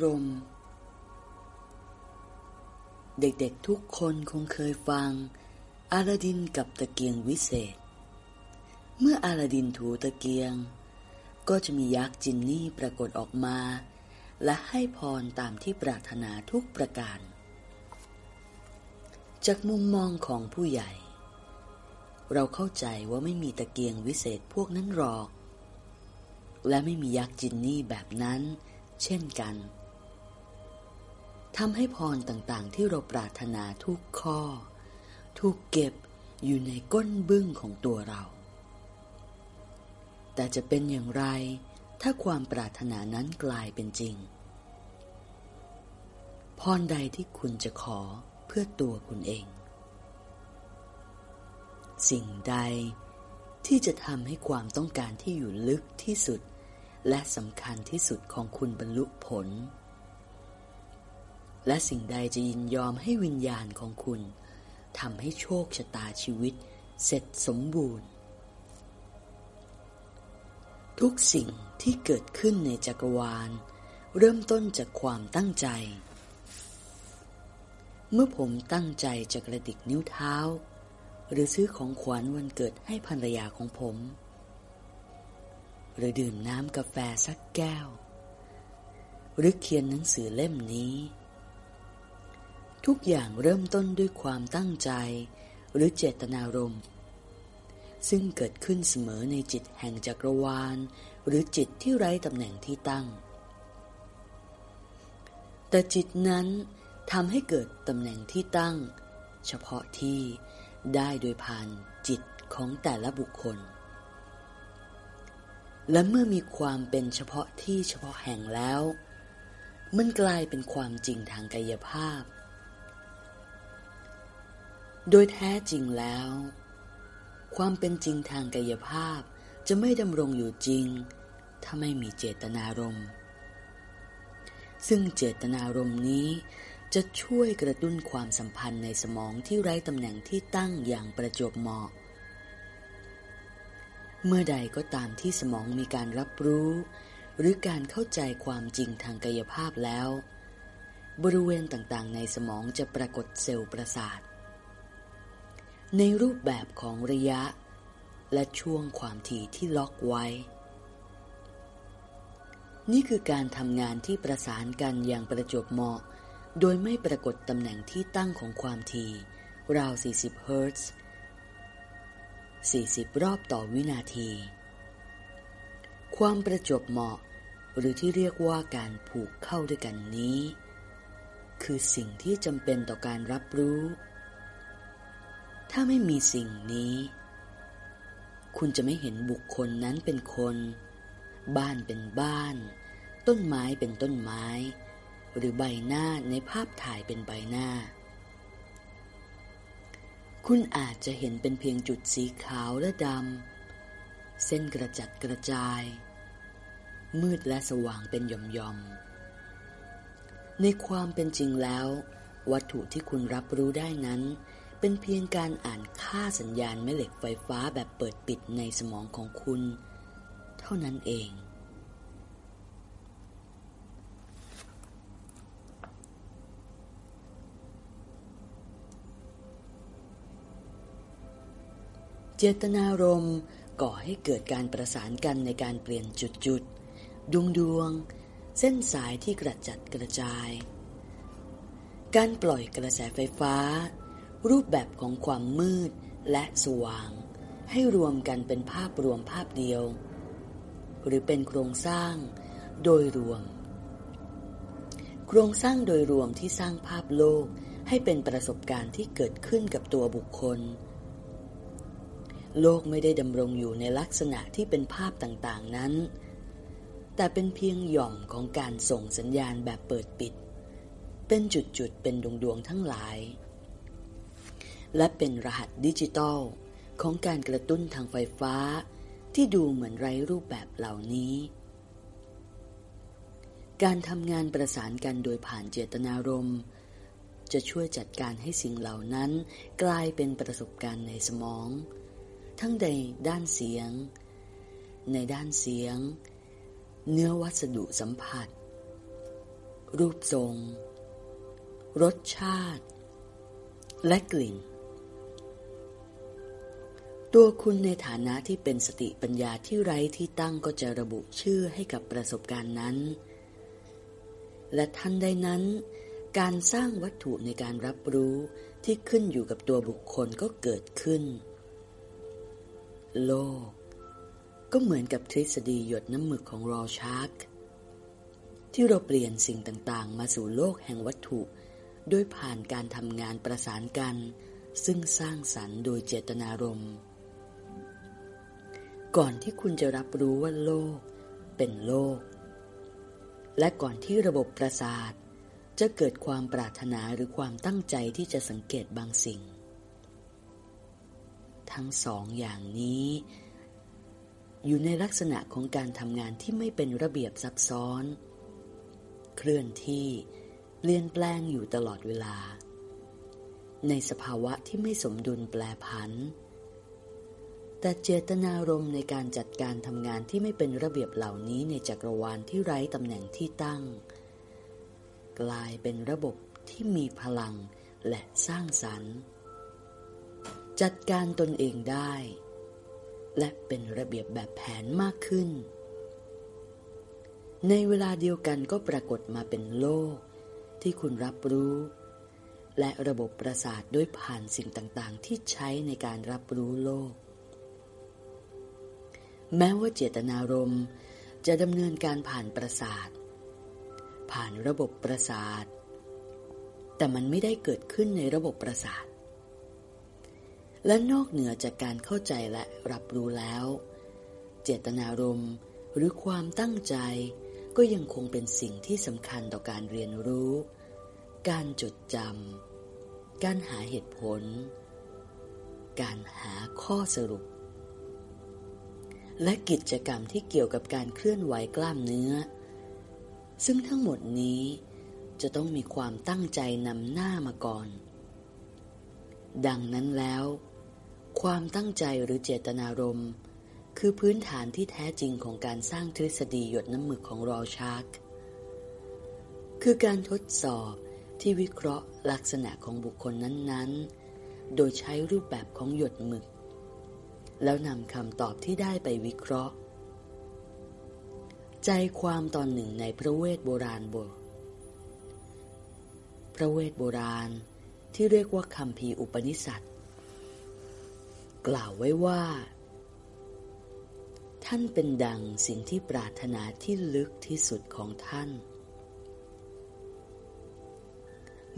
ารมณ์ เด็กๆทุกคนคงเคยฟัง อาลาดินกับตะเกียงวิเศษ เมื่ออาลาดินถูตะเกียง ก็จะมียักษ์จินนี่ปรากฏออกมา และให้พรตามที่ปรารถนาทุกประการ จากมุมมองของผู้ใหญ่ เราเข้าใจว่าไม่มีตะเกียงวิเศษพวกนั้นหรอกและไม่มียักษ์จินนี่แบบนั้น เช่นกัน ทำให้พรต่างๆ ที่เราปรารถนาทุกข้อ ถูกเก็บอยู่ในก้นบึ้งของตัวเรา แต่จะเป็นอย่างไรถ้าความปรารถนานั้นกลายเป็นจริง พรใดที่คุณจะขอเพื่อตัวคุณเอง สิ่งใดที่จะทำให้ความต้องการที่อยู่ลึกที่สุด และสำคัญที่สุดของคุณบรรลุผล และสิ่งใดจะยินยอมให้วิญญาณของคุณทำให้โชคชะตาชีวิตเสร็จสมบูรณ์ ทุกสิ่งที่เกิดขึ้นในจักรวาล เริ่มต้นจากความตั้งใจ เมื่อผมตั้งใจจะกระดิกนิ้วเท้า หรือซื้อของขวัญวันเกิดให้ภรรยาของผม หรือดื่มน้ำกาแฟสักแก้ว หรือเขียนหนังสือเล่มนี้ ทุกอย่างเริ่มต้นด้วยความตั้งใจหรือเจตนารมณ์ซึ่งเกิดขึ้นเสมอในจิตแห่งจักรวาล หรือจิตที่ไร้ตำแหน่งที่ตั้ง แต่จิตนั้นทำให้เกิดตำแหน่งที่ตั้ง เฉพาะที่ได้โดยผ่านจิตของแต่ละบุคคล และเมื่อมีความเป็นเฉพาะที่เฉพาะแห่งแล้ว มันกลายเป็นความจริงทางกายภาพ โดยแท้จริงแล้ว ความเป็นจริงทางกายภาพจะไม่ดำรงอยู่จริง ถ้าไม่มีเจตนารมณ์ ซึ่งเจตนารมณ์นี้จะช่วยกระตุ้นความสัมพันธ์ในสมองที่ไร้ตำแหน่งที่ตั้งอย่างประจวบเหมาะ เมื่อใดก็ตามที่สมองมีการรับรู้ หรือการเข้าใจความจริงทางกายภาพแล้ว บริเวณต่างๆ ในสมองจะปรากฏเซลล์ประสาท ในรูปแบบของระยะ และช่วงความถี่ที่ล็อกไว้ นี่คือการทำงานที่ประสานกันอย่างประจบเหมาะ โดยไม่ปรากฏตำแหน่งที่ตั้งของความถี่ราว 40 เฮิรตซ์ 40 รอบต่อวินาที ความประจบเหมาะ หรือที่เรียกว่าการผูกเข้าด้วยกันนี้ คือสิ่งที่จำเป็นต่อการรับรู้ ถ้าไม่มีสิ่งนี้ คุณจะไม่เห็นบุคคลนั้นเป็นคน บ้านเป็นบ้าน ต้นไม้เป็นต้นไม้ หรือใบหน้าในภาพถ่ายเป็นใบหน้า คุณอาจจะเห็นเป็นเพียงจุดสีขาวและดำ เส้นกระจัดกระจาย มืดและสว่างเป็นหย่อมๆ ในความเป็นจริงแล้ว วัตถุที่คุณรับรู้ได้นั้น เป็นเพียงการอ่านค่าสัญญาณแม่เหล็กไฟฟ้าแบบเปิดปิดในสมองของคุณ เท่านั้นเอง เจตนารมณ์ก่อให้เกิดการประสานกันในการเปลี่ยนจุดๆ ดวงดวง เส้นสายที่กระจัดกระจาย การปล่อยกระแสไฟฟ้า รูปแบบของความมืดและสว่าง ให้รวมกันเป็นภาพรวมภาพเดียว หรือเป็นโครงสร้างโดยรวม โครงสร้างโดยรวมที่สร้างภาพโลกให้เป็นประสบการณ์ที่เกิดขึ้นกับตัวบุคคล โลกไม่ได้ดำรงอยู่ในลักษณะที่เป็นภาพต่างๆนั้น แต่เป็นเพียงหย่อมของการส่งสัญญาณแบบเปิดปิด เป็นจุดๆเป็นดวงๆทั้งหลาย และเป็นรหัสดิจิตอลของการกระตุ้นทางไฟฟ้า ที่ดูเหมือนไร้รูปแบบเหล่านี้ การทำงานประสานกันโดยผ่านเจตนารมณ์ จะช่วยจัดการให้สิ่งเหล่านั้นกลายเป็นประสบการณ์ในสมอง ทั้งในด้านเสียง ในด้านเสียง เนื้อวัสดุสัมผัส รูปทรง รสชาติ และกลิ่น ตัวคุณในฐานะที่เป็นสติปัญญาที่ไร้ที่ตั้งก็จะระบุชื่อให้กับประสบการณ์นั้น และทันใดนั้น การสร้างวัตถุในการรับรู้ที่ขึ้นอยู่กับตัวบุคคลก็เกิดขึ้น โลก ก็เหมือนกับทฤษฎีหยดน้ำหมึกของรอชาร์กที่เราเปลี่ยนสิ่งต่างๆ มาสู่โลกแห่งวัตถุด้วยผ่านการทำงานประสานกัน ซึ่งสร้างสรรค์โดยเจตนารมณ์ ก่อนที่คุณจะรับรู้ว่าโลกเป็นโลก และก่อนที่ระบบประสาท จะเกิดความปรารถนาหรือความตั้งใจที่จะสังเกตบางสิ่ง ทั้งสองอย่างนี้ อยู่ในลักษณะของการทำงานที่ไม่เป็นระเบียบซับซ้อน เคลื่อนที่เปลี่ยนแปลงอยู่ตลอดเวลา ในสภาวะที่ไม่สมดุลแปลผัน แต่เจตนารมณ์ในการจัดการทำงานที่ไม่เป็นระเบียบเหล่านี้ในจักรวาลที่ไร้ตำแหน่งที่ตั้ง กลายเป็นระบบที่มีพลังและสร้างสรรค์ จัดการตนเองได้ และเป็นระเบียบแบบแผนมากขึ้น ในเวลาเดียวกันก็ปรากฏมาเป็นโลกที่คุณรับรู้ และระบบประสาทด้วยผ่านสิ่งต่างๆ ที่ใช้ในการรับรู้โลก แม้ว่าเจตนารมณ์จะดำเนินการผ่านประสาท ผ่านระบบประสาท แต่มันไม่ได้เกิดขึ้นในระบบประสาท และนอกเหนือจากการเข้าใจและรับรู้แล้ว เจตนารมณ์หรือความตั้งใจก็ยังคงเป็นสิ่งที่สำคัญต่อการเรียนรู้ การจดจำการหาเหตุผล การหาข้อสรุป และกิจกรรมที่เกี่ยวกับการเคลื่อนไหวกล้ามเนื้อ ซึ่งทั้งหมดนี้จะต้องมีความตั้งใจนำหน้ามาก่อน ดังนั้นแล้ว ความตั้งใจหรือเจตนารมณ์คือพื้นฐานที่แท้จริงของการสร้างทฤษฎีหยดน้ำหมึกของรอชาร์กคือการทดสอบที่วิเคราะห์ลักษณะของบุคคลนั้นๆ โดยใช้รูปแบบของหยดหมึก แล้วนำคำตอบที่ได้ไปวิเคราะห์ ใจความตอนหนึ่งในพระเวทโบราณบทพระเวทโบราณที่เรียกว่าคำพีอุปนิสัตกล่าวไว้ว่า ท่านเป็นดังสิ่งที่ปรารถนาที่ลึกที่สุดของท่าน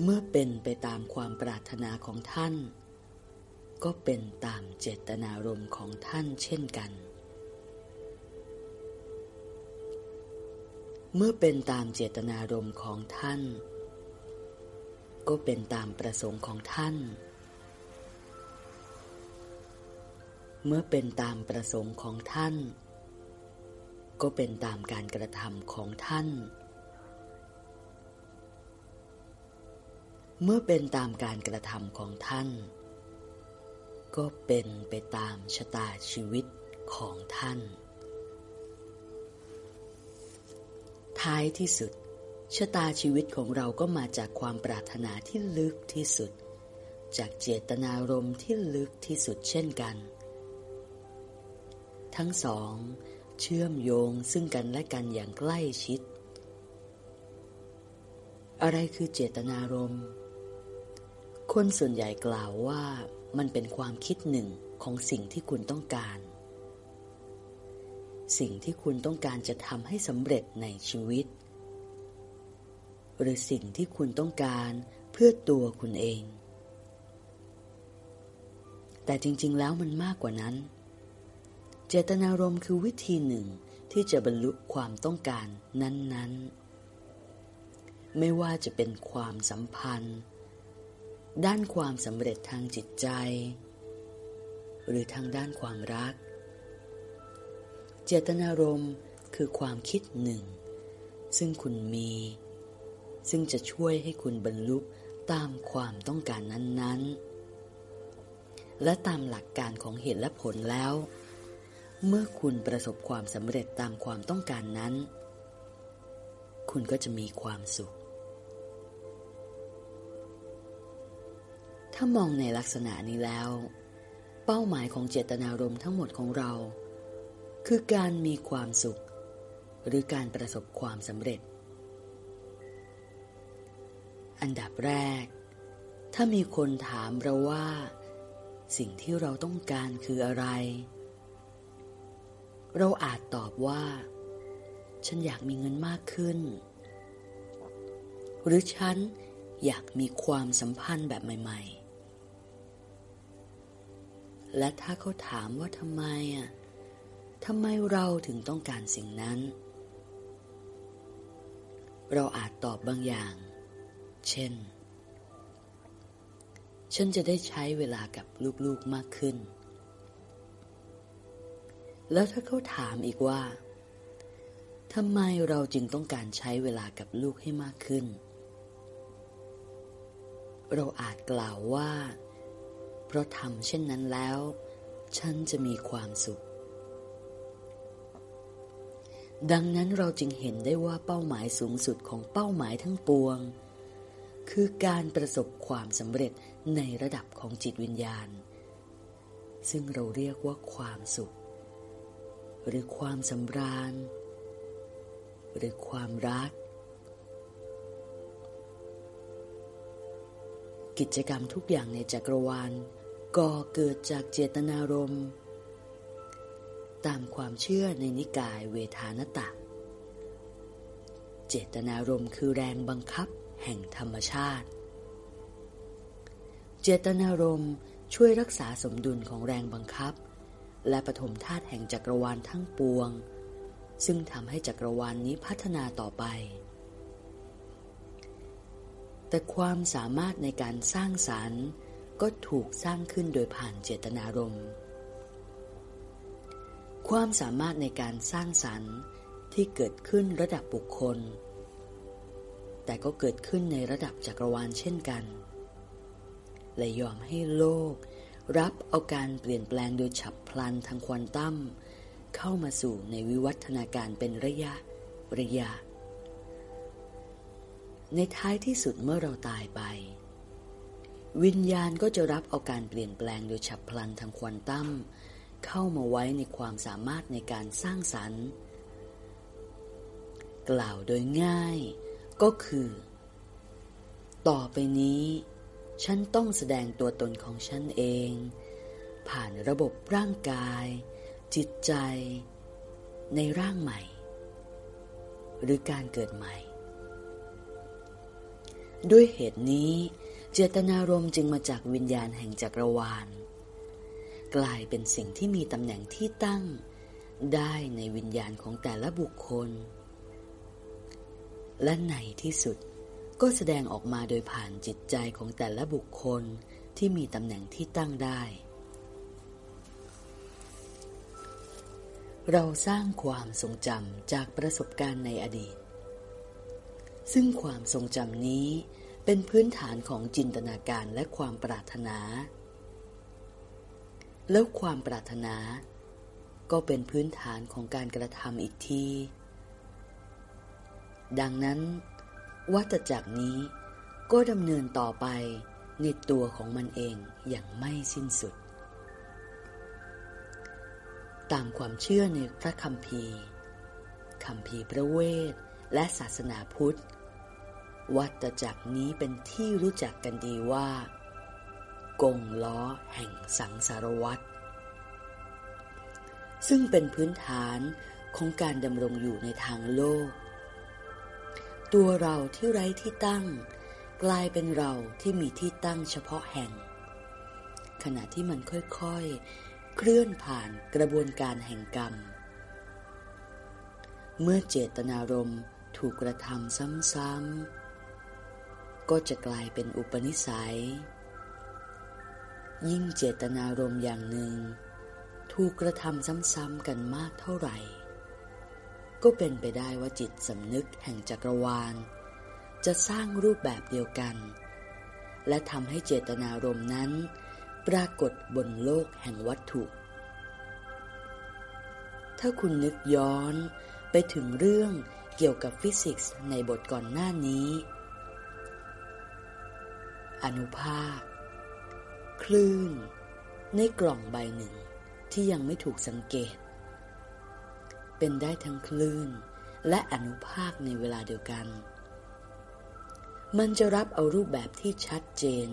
เมื่อเป็นไปตามความปรารถนาของท่าน ก็เป็นตามเจตนารมณ์ของท่านเช่นกัน เมื่อเป็นตามเจตนารมณ์ของท่าน ก็เป็นตามประสงค์ของท่าน เมื่อเป็นตามประสงค์ของท่าน ก็เป็นตามการกระทำของท่านเมื่อเป็นตามการกระทำของท่าน ก็เป็นไปตามชะตาชีวิตของท่าน ท้ายที่สุด ชะตาชีวิตของเราก็มาจากความปรารถนาที่ลึกที่สุด จากเจตนารมณ์ที่ลึกที่สุดเช่นกัน ทั้งสอง เชื่อมโยงซึ่งกันและกันอย่างใกล้ชิด อะไรคือเจตนารมณ์ คนส่วนใหญ่กล่าวว่า มันเป็นความคิดหนึ่งของสิ่งที่คุณต้องการ สิ่งที่คุณต้องการจะทำให้สำเร็จในชีวิต หรือสิ่งที่คุณต้องการเพื่อตัวคุณเอง แต่จริง ๆ แล้วมันมากกว่านั้น เจตนารมณ์คือวิธีหนึ่งที่จะบรรลุความต้องการนั้น ๆ ไม่ว่าจะเป็นความสัมพันธ์ ด้านความสำเร็จทางจิตใจ หรือทางด้านความรัก เจตนารมณ์คือความคิดหนึ่ง ซึ่งคุณมี ซึ่งจะช่วยให้คุณบรรลุตามความต้องการนั้น ๆ และตามหลักการของเหตุและผลแล้ว เมื่อคุณประสบความสำเร็จตามความต้องการนั้น คุณก็จะมีความสุข ถ้ามองในลักษณะนี้แล้ว เป้าหมายของเจตนารมณ์ทั้งหมดของเรา คือการมีความสุข หรือการประสบความสำเร็จ อันดับแรก ถ้ามีคนถามเราว่า สิ่งที่เราต้องการคืออะไร เราอาจตอบว่า ฉันอยากมีเงินมากขึ้น หรือฉันอยากมีความสัมพันธ์แบบใหม่ ๆ และถ้าเขาถามว่าทำไมอะทำไมเราถึงต้องการสิ่งนั้น เราอาจตอบบางอย่าง เช่น ฉันจะได้ใช้เวลากับลูกๆมากขึ้น แล้วถ้าเขาถามอีกว่าทำไมเราจึงต้องการใช้เวลากับลูกให้มากขึ้น เราอาจกล่าวว่า เพราะทำเช่นนั้นแล้ว ฉันจะมีความสุข ดังนั้นเราจึงเห็นได้ว่าเป้าหมายสูงสุดของเป้าหมายทั้งปวง คือการประสบความสำเร็จในระดับของจิตวิญญาณ ซึ่งเราเรียกว่าความสุข หรือความสำราญ หรือความรักกิจกรรมทุกอย่างในจักรวาล ก่อเกิดจากเจตนารมณ์ตามความเชื่อในนิกายเวทานตะ เจตนารมณ์คือแรงบังคับแห่งธรรมชาติ เจตนารมณ์ช่วยรักษาสมดุลของแรงบังคับ และปฐมธาตุแห่งจักรวาลทั้งปวง ซึ่งทำให้จักรวาลนนี้พัฒนาต่อไป แต่ความสามารถในการสร้างสารรค์ ก็ถูกสร้างขึ้นโดยผ่านเจตนารมณ์ ความสามารถในการสร้างสรรค์ที่เกิดขึ้นระดับบุคคล แต่ก็เกิดขึ้นในระดับจักรวาลเช่นกันและยอมให้โลก รับเอาการเปลี่ยนแปลงโดยฉับพลันทางควอนตัมเข้ามาสู่ในวิวัฒนาการเป็นระยะระยะ ในท้ายที่สุดเมื่อเราตายไป วิญญาณก็จะรับเอาการเปลี่ยนแปลงโดยฉับพลันทางควอนตัมเข้ามาไว้ในความสามารถในการสร้างสรรค์ กล่าวโดยง่ายก็คือ ต่อไปนี้ ฉันต้องแสดงตัวตนของฉันเอง ผ่านระบบร่างกาย จิตใจ ในร่างใหม่ หรือการเกิดใหม่ ด้วยเหตุนี้ เจตนารมณ์จึงมาจากวิญญาณแห่งจักรวาล กลายเป็นสิ่งที่มีตำแหน่งที่ตั้ง ได้ในวิญญาณของแต่ละบุคคล และในที่สุดก็แสดงออกมาโดยผ่านจิตใจของแต่ละบุคคลที่มีตำแหน่งที่ตั้งได้ เราสร้างความทรงจำจากประสบการณ์ในอดีต ซึ่งความทรงจำนี้ เป็นพื้นฐานของจินตนาการและความปรารถนา แล้วความปรารถนา ก็เป็นพื้นฐานของการกระทำอีกที ดังนั้น วัตจักรนี้ก็ดำเนินต่อไปในตัวของมันเองอย่างไม่สิ้นสุด ตามความเชื่อในพระคัมภีร์คัมภีร์พระเวทและศาสนาพุทธ วัตจักรนี้เป็นที่รู้จักกันดีว่า กงล้อแห่งสังสารวัตรซึ่งเป็นพื้นฐานของการดำรงอยู่ในทางโลก ตัวเราที่ไร้ที่ตั้ง กลายเป็นเราที่มีที่ตั้งเฉพาะแห่ง ขณะที่มันค่อยๆ เคลื่อนผ่านกระบวนการแห่งกรรม เมื่อเจตนารมณ์ถูกกระทำซ้ำๆ ก็จะกลายเป็นอุปนิสัย ยิ่งเจตนารมอย่างหนึ่ง ถูกกระทำซ้ำๆกันมากเท่าไหร่ ก็เป็นไปได้ว่าจิตสำนึกแห่งจักรวาล จะสร้างรูปแบบเดียวกัน และทำให้เจตนารมนั้น ปรากฏบนโลกแห่งวัตถุ ถ้าคุณนึกย้อนไปถึงเรื่องเกี่ยวกับฟิสิกส์ในบทก่อนหน้านี้ อนุภาค คลื่น ในกล่องใบหนึ่งที่ยังไม่ถูกสังเกต เป็นได้ทั้งคลื่นและอนุภาคในเวลาเดียวกัน มันจะรับเอารูปแบบที่ชัดเจน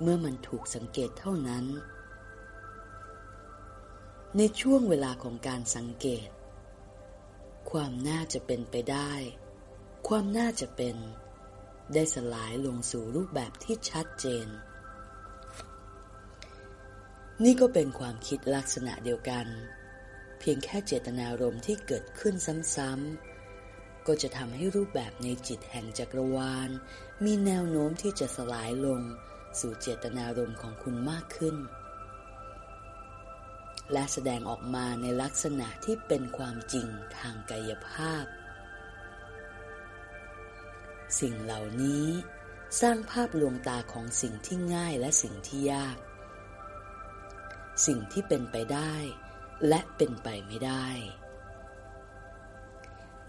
เมื่อมันถูกสังเกตเท่านั้น ในช่วงเวลาของการสังเกต ความน่าจะเป็นไปได้ ความน่าจะเป็น ได้สลายลงสู่รูปแบบที่ชัดเจน นี่ก็เป็นความคิดลักษณะเดียวกัน เพียงแค่เจตนารมณ์ที่เกิดขึ้นซ้ำๆ ก็จะทำให้รูปแบบในจิตแห่งจักรวาล มีแนวโน้มที่จะสลายลงสู่เจตนารมณ์ของคุณมากขึ้น และแสดงออกมาในลักษณะที่เป็นความจริงทางกายภาพ สิ่งเหล่านี้สร้างภาพลวงตาของสิ่งที่ง่ายและสิ่งที่ยาก สิ่งที่เป็นไปได้และเป็นไปไม่ได้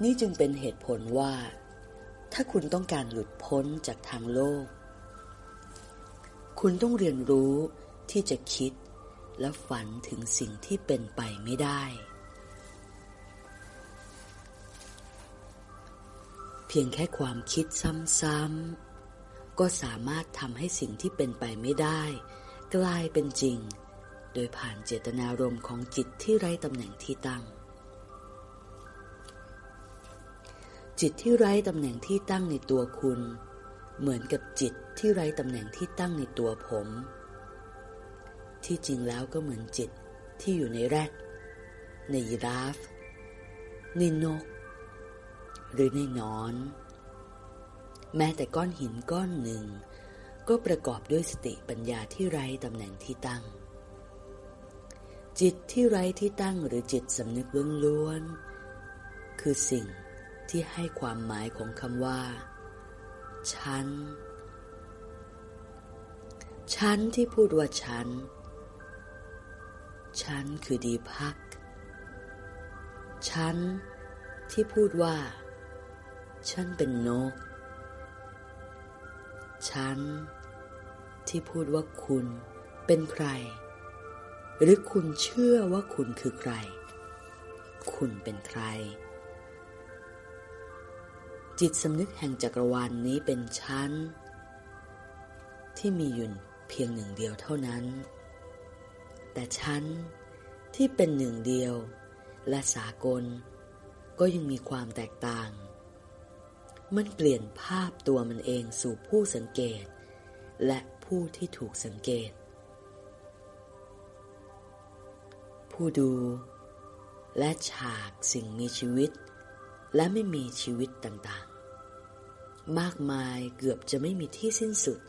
นี่จึงเป็นเหตุผลว่า ถ้าคุณต้องการหลุดพ้นจากทางโลก คุณต้องเรียนรู้ที่จะคิดและฝันถึงสิ่งที่เป็นไปไม่ได้ เพียงแค่ความคิดซ้ำๆ ก็สามารถทำให้สิ่งที่เป็นไปไม่ได้ กลายเป็นจริง โดยผ่านเจตนารมณ์ของจิตที่ไร้ตำแหน่งที่ตั้ง จิตที่ไร้ตำแหน่งที่ตั้งในตัวคุณ เหมือนกับจิตที่ไร้ตำแหน่งที่ตั้งในตัวผม ที่จริงแล้วก็เหมือนจิตที่อยู่ในแรดในยีราฟในนก หรือในนอน แม้แต่ก้อนหินก้อนหนึ่ง ก็ประกอบด้วยสติปัญญาที่ไร้ตำแหน่งที่ตั้ง จิตที่ไร้ที่ตั้งหรือจิตสำนึกล้วนๆคือสิ่งที่ให้ความหมายของคำว่า ฉัน ฉันที่พูดว่าฉัน ฉันคือดีพัก ฉันที่พูดว่า ฉันเป็นนก ฉัน ที่พูดว่าคุณเป็นใคร หรือคุณเชื่อว่าคุณคือใคร คุณเป็นใคร จิตสำนึกแห่งจักรวาลนนี้เป็นชั้นที่มีอยู่เพียงหนึ่งเดียวเท่านั้น แต่ชั้นที่เป็นหนึ่งเดียวและสากล ก็ยังมีความแตกต่าง มันเปลี่ยนภาพตัวมันเองสู่ผู้สังเกต และผู้ที่ถูกสังเกต ผู้ดูและฉากสิ่งมีชีวิต และไม่มีชีวิตต่างๆ มากมายเกือบจะไม่มีที่สิ้นสุด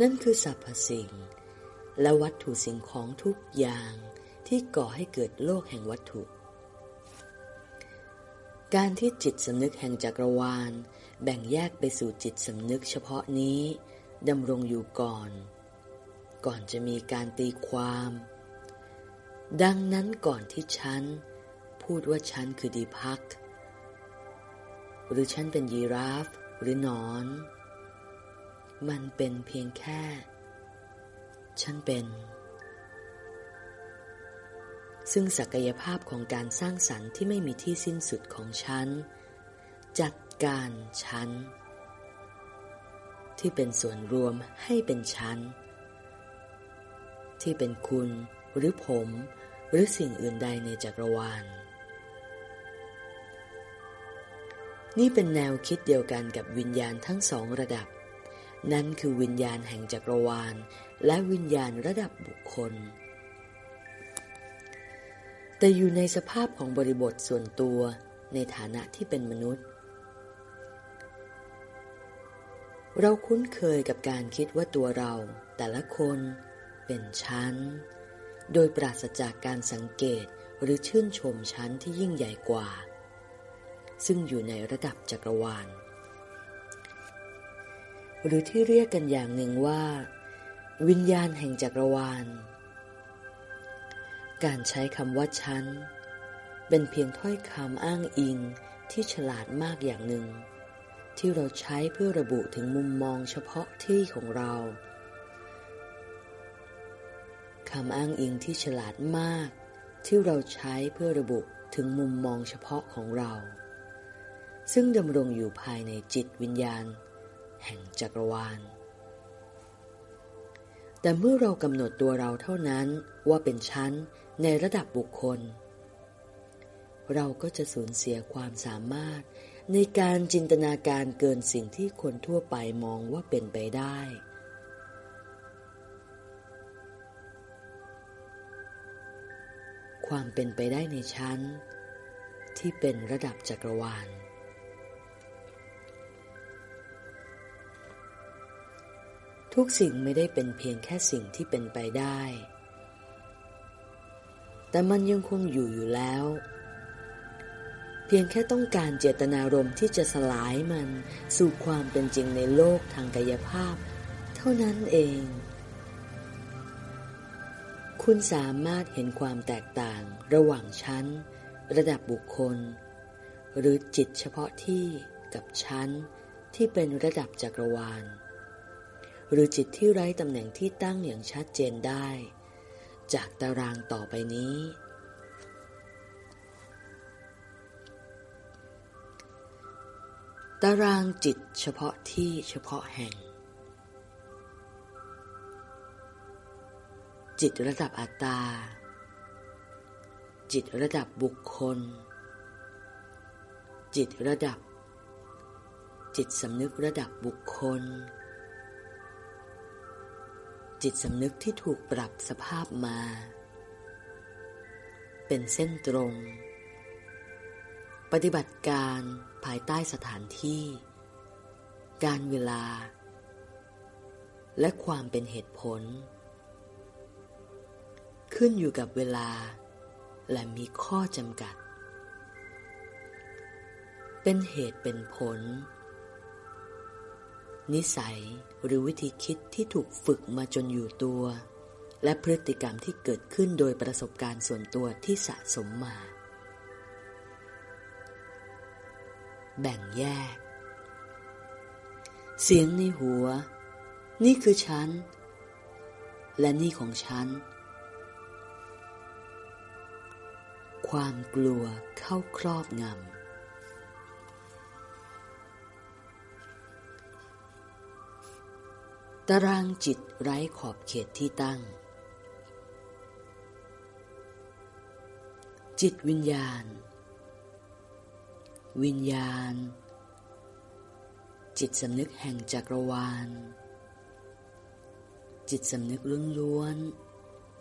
นั่นคือสรรพสิ่ง และวัตถุสิ่งของทุกอย่างที่ก่อให้เกิดโลกแห่งวัตถุ การที่จิตสำนึกแห่งจักรวาล แบ่งแยกไปสู่จิตสำนึกเฉพาะนี้ดำรงอยู่ก่อน ก่อนจะมีการตีความ ดังนั้นก่อนที่ฉัน พูดว่าฉันคือดีพัก หรือฉันเป็นยีราฟหรือนอน มันเป็นเพียงแค่ ฉันเป็น ซึ่งศักยภาพของการสร้างสรรค์ที่ไม่มีที่สิ้นสุดของฉัน จัดการฉัน ที่เป็นส่วนรวมให้เป็นฉัน ที่เป็นคุณหรือผมหรือสิ่งอื่นใดในจักรวาล นี่เป็นแนวคิดเดียวกันกับวิญญาณทั้งสองระดับ นั่นคือวิญญาณแห่งจักรวาล และวิญญาณระดับบุคคล แต่อยู่ในสภาพของบริบทส่วนตัวในฐานะที่เป็นมนุษย์ เราคุ้นเคยกับการคิดว่าตัวเราแต่ละคนเป็นชั้น โดยปราศจากการสังเกตหรือชื่นชมชั้นที่ยิ่งใหญ่กว่า ซึ่งอยู่ในระดับจักรวาล หรือที่เรียกกันอย่างหนึ่งว่า วิญญาณแห่งจักรวาล การใช้คำว่าฉัน เป็นเพียงถ้อยคำอ้างอิงที่ฉลาดมากอย่างหนึ่ง ที่เราใช้เพื่อระบุถึงมุมมองเฉพาะที่ของเราคำอ้างอิงที่ฉลาดมาก ที่เราใช้เพื่อระบุถึงมุมมองเฉพาะของเรา ซึ่งดำรงอยู่ภายในจิตวิญญาณ แห่งจักรวาล แต่เมื่อเรากำหนดตัวเราเท่านั้นว่าเป็นชั้น ในระดับบุคคล เราก็จะสูญเสียความสามารถ ในการจินตนาการเกินสิ่งที่คนทั่วไปมองว่าเป็นไปได้ ความเป็นไปได้ในชั้น ที่เป็นระดับจักรวาลทุกสิ่งไม่ได้เป็นเพียงแค่สิ่งที่เป็นไปได้ แต่มันยังคงอยู่อยู่แล้ว เพียงแค่ต้องการเจตนารมณ์ที่จะสลายมันสู่ความเป็นจริงในโลกทางกายภาพ เท่านั้นเอง คุณสามารถเห็นความแตกต่างระหว่างชั้น ระดับบุคคล หรือจิตเฉพาะที่กับชั้นที่เป็นระดับจักรวาล หรือจิตที่ไร้ตำแหน่งที่ตั้งอย่างชัดเจนได้ จากตารางต่อไปนี้ ตารางจิตเฉพาะที่เฉพาะแห่ง จิตระดับอัตตา จิตระดับบุคคล จิตระดับ จิตสำนึกระดับบุคคล จิตสำนึกที่ถูกปรับสภาพมา เป็นเส้นตรง ปฏิบัติการภายใต้สถานที่ การเวลา และความเป็นเหตุผล ขึ้นอยู่กับเวลา และมีข้อจำกัด เป็นเหตุเป็นผล นิสัย หรือวิธีคิดที่ถูกฝึกมาจนอยู่ตัว และพฤติกรรมที่เกิดขึ้นโดยประสบการณ์ส่วนตัวที่สะสมมา แบ่งแยก เสียงในหัว นี่คือฉัน และนี่ของฉัน ความกลัวเข้าครอบงำ ตารางจิตไร้ขอบเขตที่ตั้ง จิตวิญญาณ วิญญาณ จิตสำนึกแห่งจักรวาล จิตสำนึกล้วน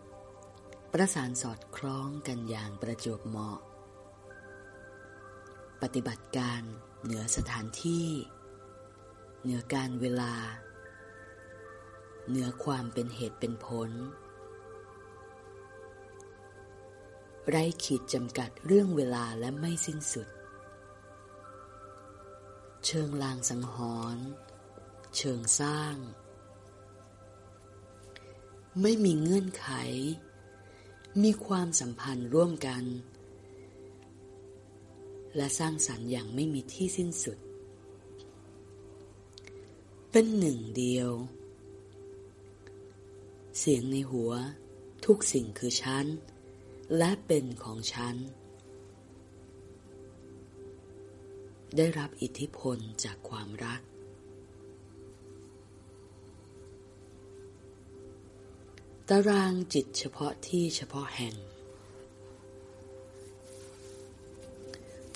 ๆประสานสอดคล้องกันอย่างประจวบเหมาะ ปฏิบัติการเหนือสถานที่ เหนือการเวลา เหนือความเป็นเหตุเป็นผล ไร้ขีดจำกัดเรื่องเวลาและไม่สิ้นสุด เชิงลางสังหรณ์เชิงสร้าง ไม่มีเงื่อนไข มีความสัมพันธ์ร่วมกัน และสร้างสรรค์อย่างไม่มีที่สิ้นสุด เป็นหนึ่งเดียว เสียงในหัว ทุกสิ่งคือฉัน และเป็นของฉัน ได้รับอิทธิพลจากความรัก ตารางจิตเฉพาะที่เฉพาะแห่ง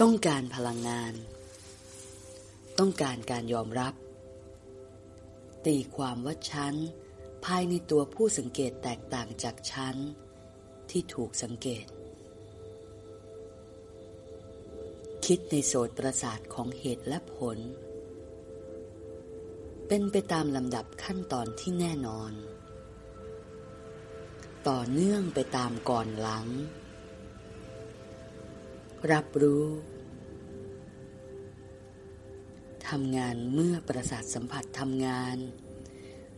ต้องการพลังงาน ต้องการการยอมรับ ตีความว่าฉัน ภายในตัวผู้สังเกตแตกต่างจากฉันที่ถูกสังเกต คิดในโสตประสาทของเหตุและผล เป็นไปตามลำดับขั้นตอนที่แน่นอน ต่อเนื่องไปตามก่อนหลัง รับรู้ทำงานเมื่อประสาทสัมผัสทำงาน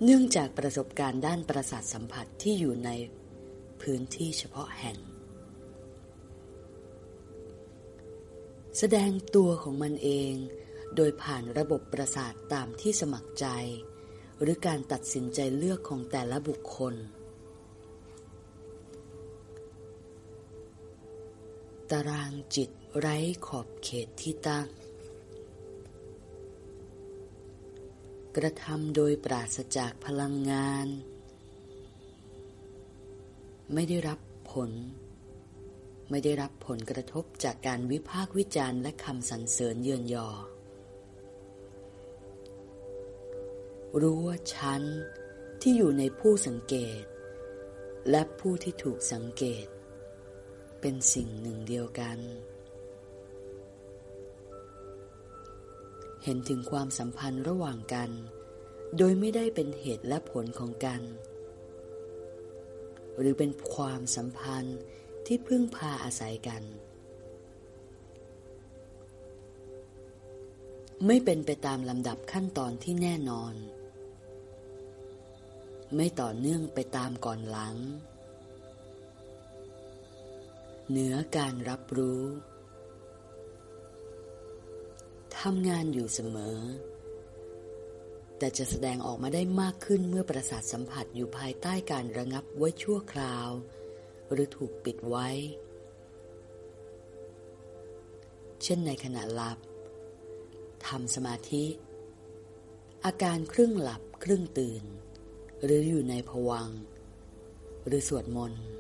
เนื่องจากประสบการณ์ด้านประสาทสัมผัสที่อยู่ในพื้นที่เฉพาะแห่ง แสดงตัวของมันเอง โดยผ่านระบบประสาทตามที่สมัครใจ หรือการตัดสินใจเลือกของแต่ละบุคคล ตารางจิตไร้ขอบเขตที่ตั้ง กระทำโดยปราศจากพลังงาน ไม่ได้รับผล ไม่ได้รับผลกระทบจากการวิพากษ์วิจารณ์และคำสรรเสริญเยือนยอ รู้ว่าฉันที่อยู่ในผู้สังเกต และผู้ที่ถูกสังเกต เป็นสิ่งหนึ่งเดียวกัน เห็นถึงความสัมพันธ์ระหว่างกัน โดยไม่ได้เป็นเหตุและผลของกัน หรือเป็นความสัมพันธ์ที่พึ่งพาอาศัยกัน ไม่เป็นไปตามลำดับขั้นตอนที่แน่นอน ไม่ต่อเนื่องไปตามก่อนหลัง เหนือการรับรู้ ทำงานอยู่เสมอ แต่จะแสดงออกมาได้มากขึ้นเมื่อประสาทสัมผัสอยู่ภายใต้การระงับไว้ชั่วคราว หรือถูกปิดไว้ เช่นในขณะหลับทำสมาธิ อาการครึ่งหลับครึ่งตื่น หรืออยู่ในผวัง หรือสวดมนต์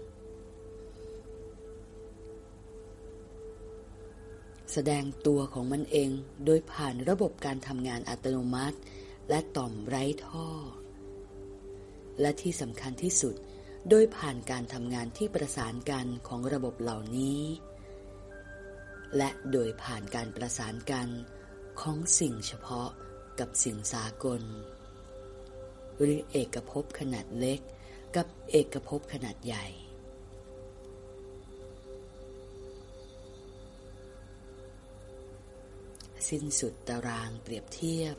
แสดงตัวของมันเองโดยผ่านระบบการทำงานอัตโนมัติ และต่อมไร้ท่อ และที่สำคัญที่สุด โดยผ่านการทำงานที่ประสานกันของระบบเหล่านี้ และโดยผ่านการประสานกันของสิ่งเฉพาะกับสิ่งสากล หรือเอกภพขนาดเล็กกับเอกภพขนาดใหญ่ สิ้นสุดตารางเปรียบเทียบ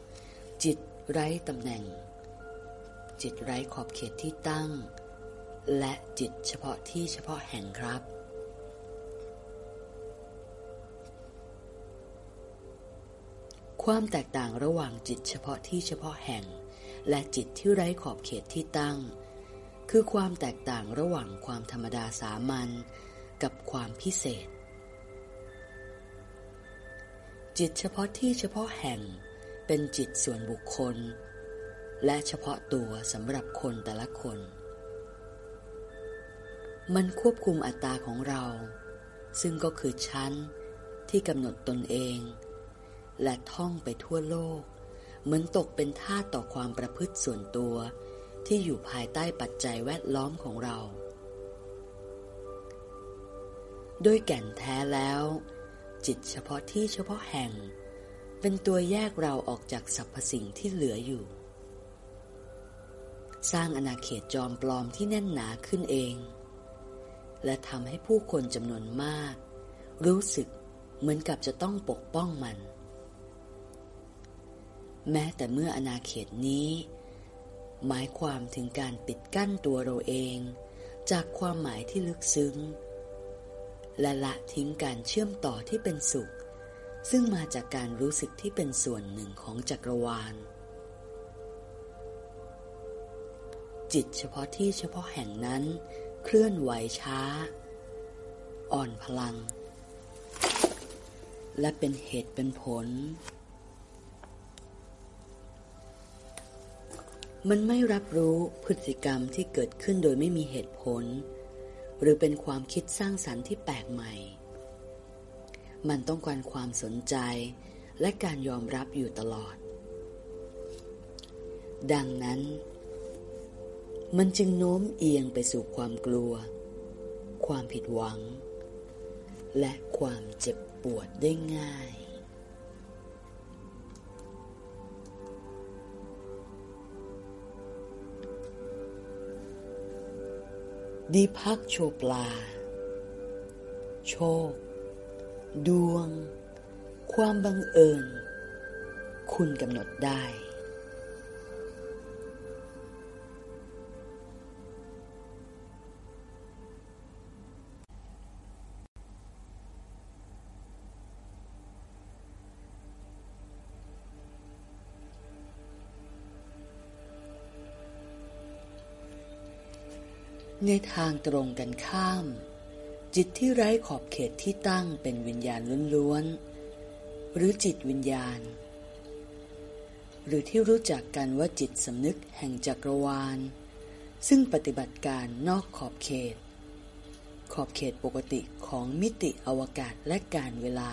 จิตไร้ตำแหน่ง จิตไร้ขอบเขตที่ตั้ง และจิตเฉพาะที่เฉพาะแห่งครับ ความแตกต่างระหว่างจิตเฉพาะที่เฉพาะแห่ง และจิตที่ไร้ขอบเขตที่ตั้ง คือความแตกต่างระหว่างความธรรมดาสามัญกับความพิเศษ จิตเฉพาะที่เฉพาะแห่งเป็นจิตส่วนบุคคล และเฉพาะตัวสำหรับคนแต่ละคน มันควบคุมอัตตาของเรา ซึ่งก็คือชั้นที่กำหนดตนเอง และท่องไปทั่วโลก เหมือนตกเป็นท่าต่อความประพฤติส่วนตัวที่อยู่ภายใต้ปัจจัยแวดล้อมของเราโดยแก่นแท้แล้ว จิตเฉพาะที่เฉพาะแห่ง เป็นตัวแยกเราออกจากสรรพสิ่งที่เหลืออยู่ สร้างอาณาเขตจอมปลอมที่แน่นหนาขึ้นเอง และทำให้ผู้คนจำนวนมาก รู้สึกเหมือนกับจะต้องปกป้องมัน แม้แต่เมื่ออนาเขตนี้ หมายความถึงการปิดกั้นตัวเราเอง จากความหมายที่ลึกซึ้ง และละทิ้งการเชื่อมต่อที่เป็นสุข ซึ่งมาจากการรู้สึกที่เป็นส่วนหนึ่งของจักรวาล จิตเฉพาะที่เฉพาะแห่งนั้น เคลื่อนไหวช้า อ่อนพลัง และเป็นเหตุเป็นผล มันไม่รับรู้พฤติกรรมที่เกิดขึ้นโดยไม่มีเหตุผล หรือเป็นความคิดสร้างสรรค์ที่แปลกใหม่ มันต้องการความสนใจและการยอมรับอยู่ตลอด ดังนั้น มันจึงโน้มเอียงไปสู่ความกลัว ความผิดหวัง และความเจ็บปวดได้ง่าย ดีพักโชปลา โชค ดวง ความบังเอิญ คุณกำหนดได้ ในทางตรงกันข้าม จิตที่ไร้ขอบเขตที่ตั้งเป็นวิญญาณล้วนๆ หรือจิตวิญญาณ หรือที่รู้จักกันว่าจิตสำนึกแห่งจักรวาล ซึ่งปฏิบัติการนอกขอบเขต ขอบเขตปกติของมิติอวกาศและการเวลา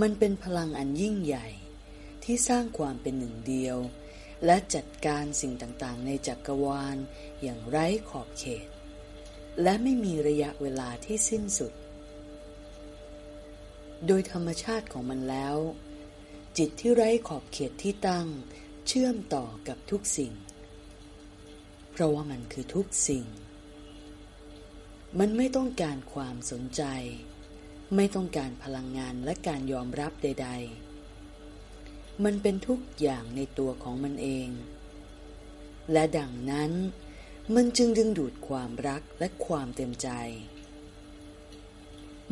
มันเป็นพลังอันยิ่งใหญ่ที่สร้างความเป็นหนึ่งเดียว และจัดการสิ่งต่างๆ ในจักรวาลอย่างไร้ขอบเขต และไม่มีระยะเวลาที่สิ้นสุด โดยธรรมชาติของมันแล้ว จิตที่ไร้ขอบเขตที่ตั้งเชื่อมต่อกับทุกสิ่ง เพราะว่ามันคือทุกสิ่ง มันไม่ต้องการความสนใจ ไม่ต้องการพลังงานและการยอมรับใด ๆ มันเป็นทุกอย่างในตัวของมันเอง และดังนั้นมันจึงดึงดูดความรักและความเต็มใจ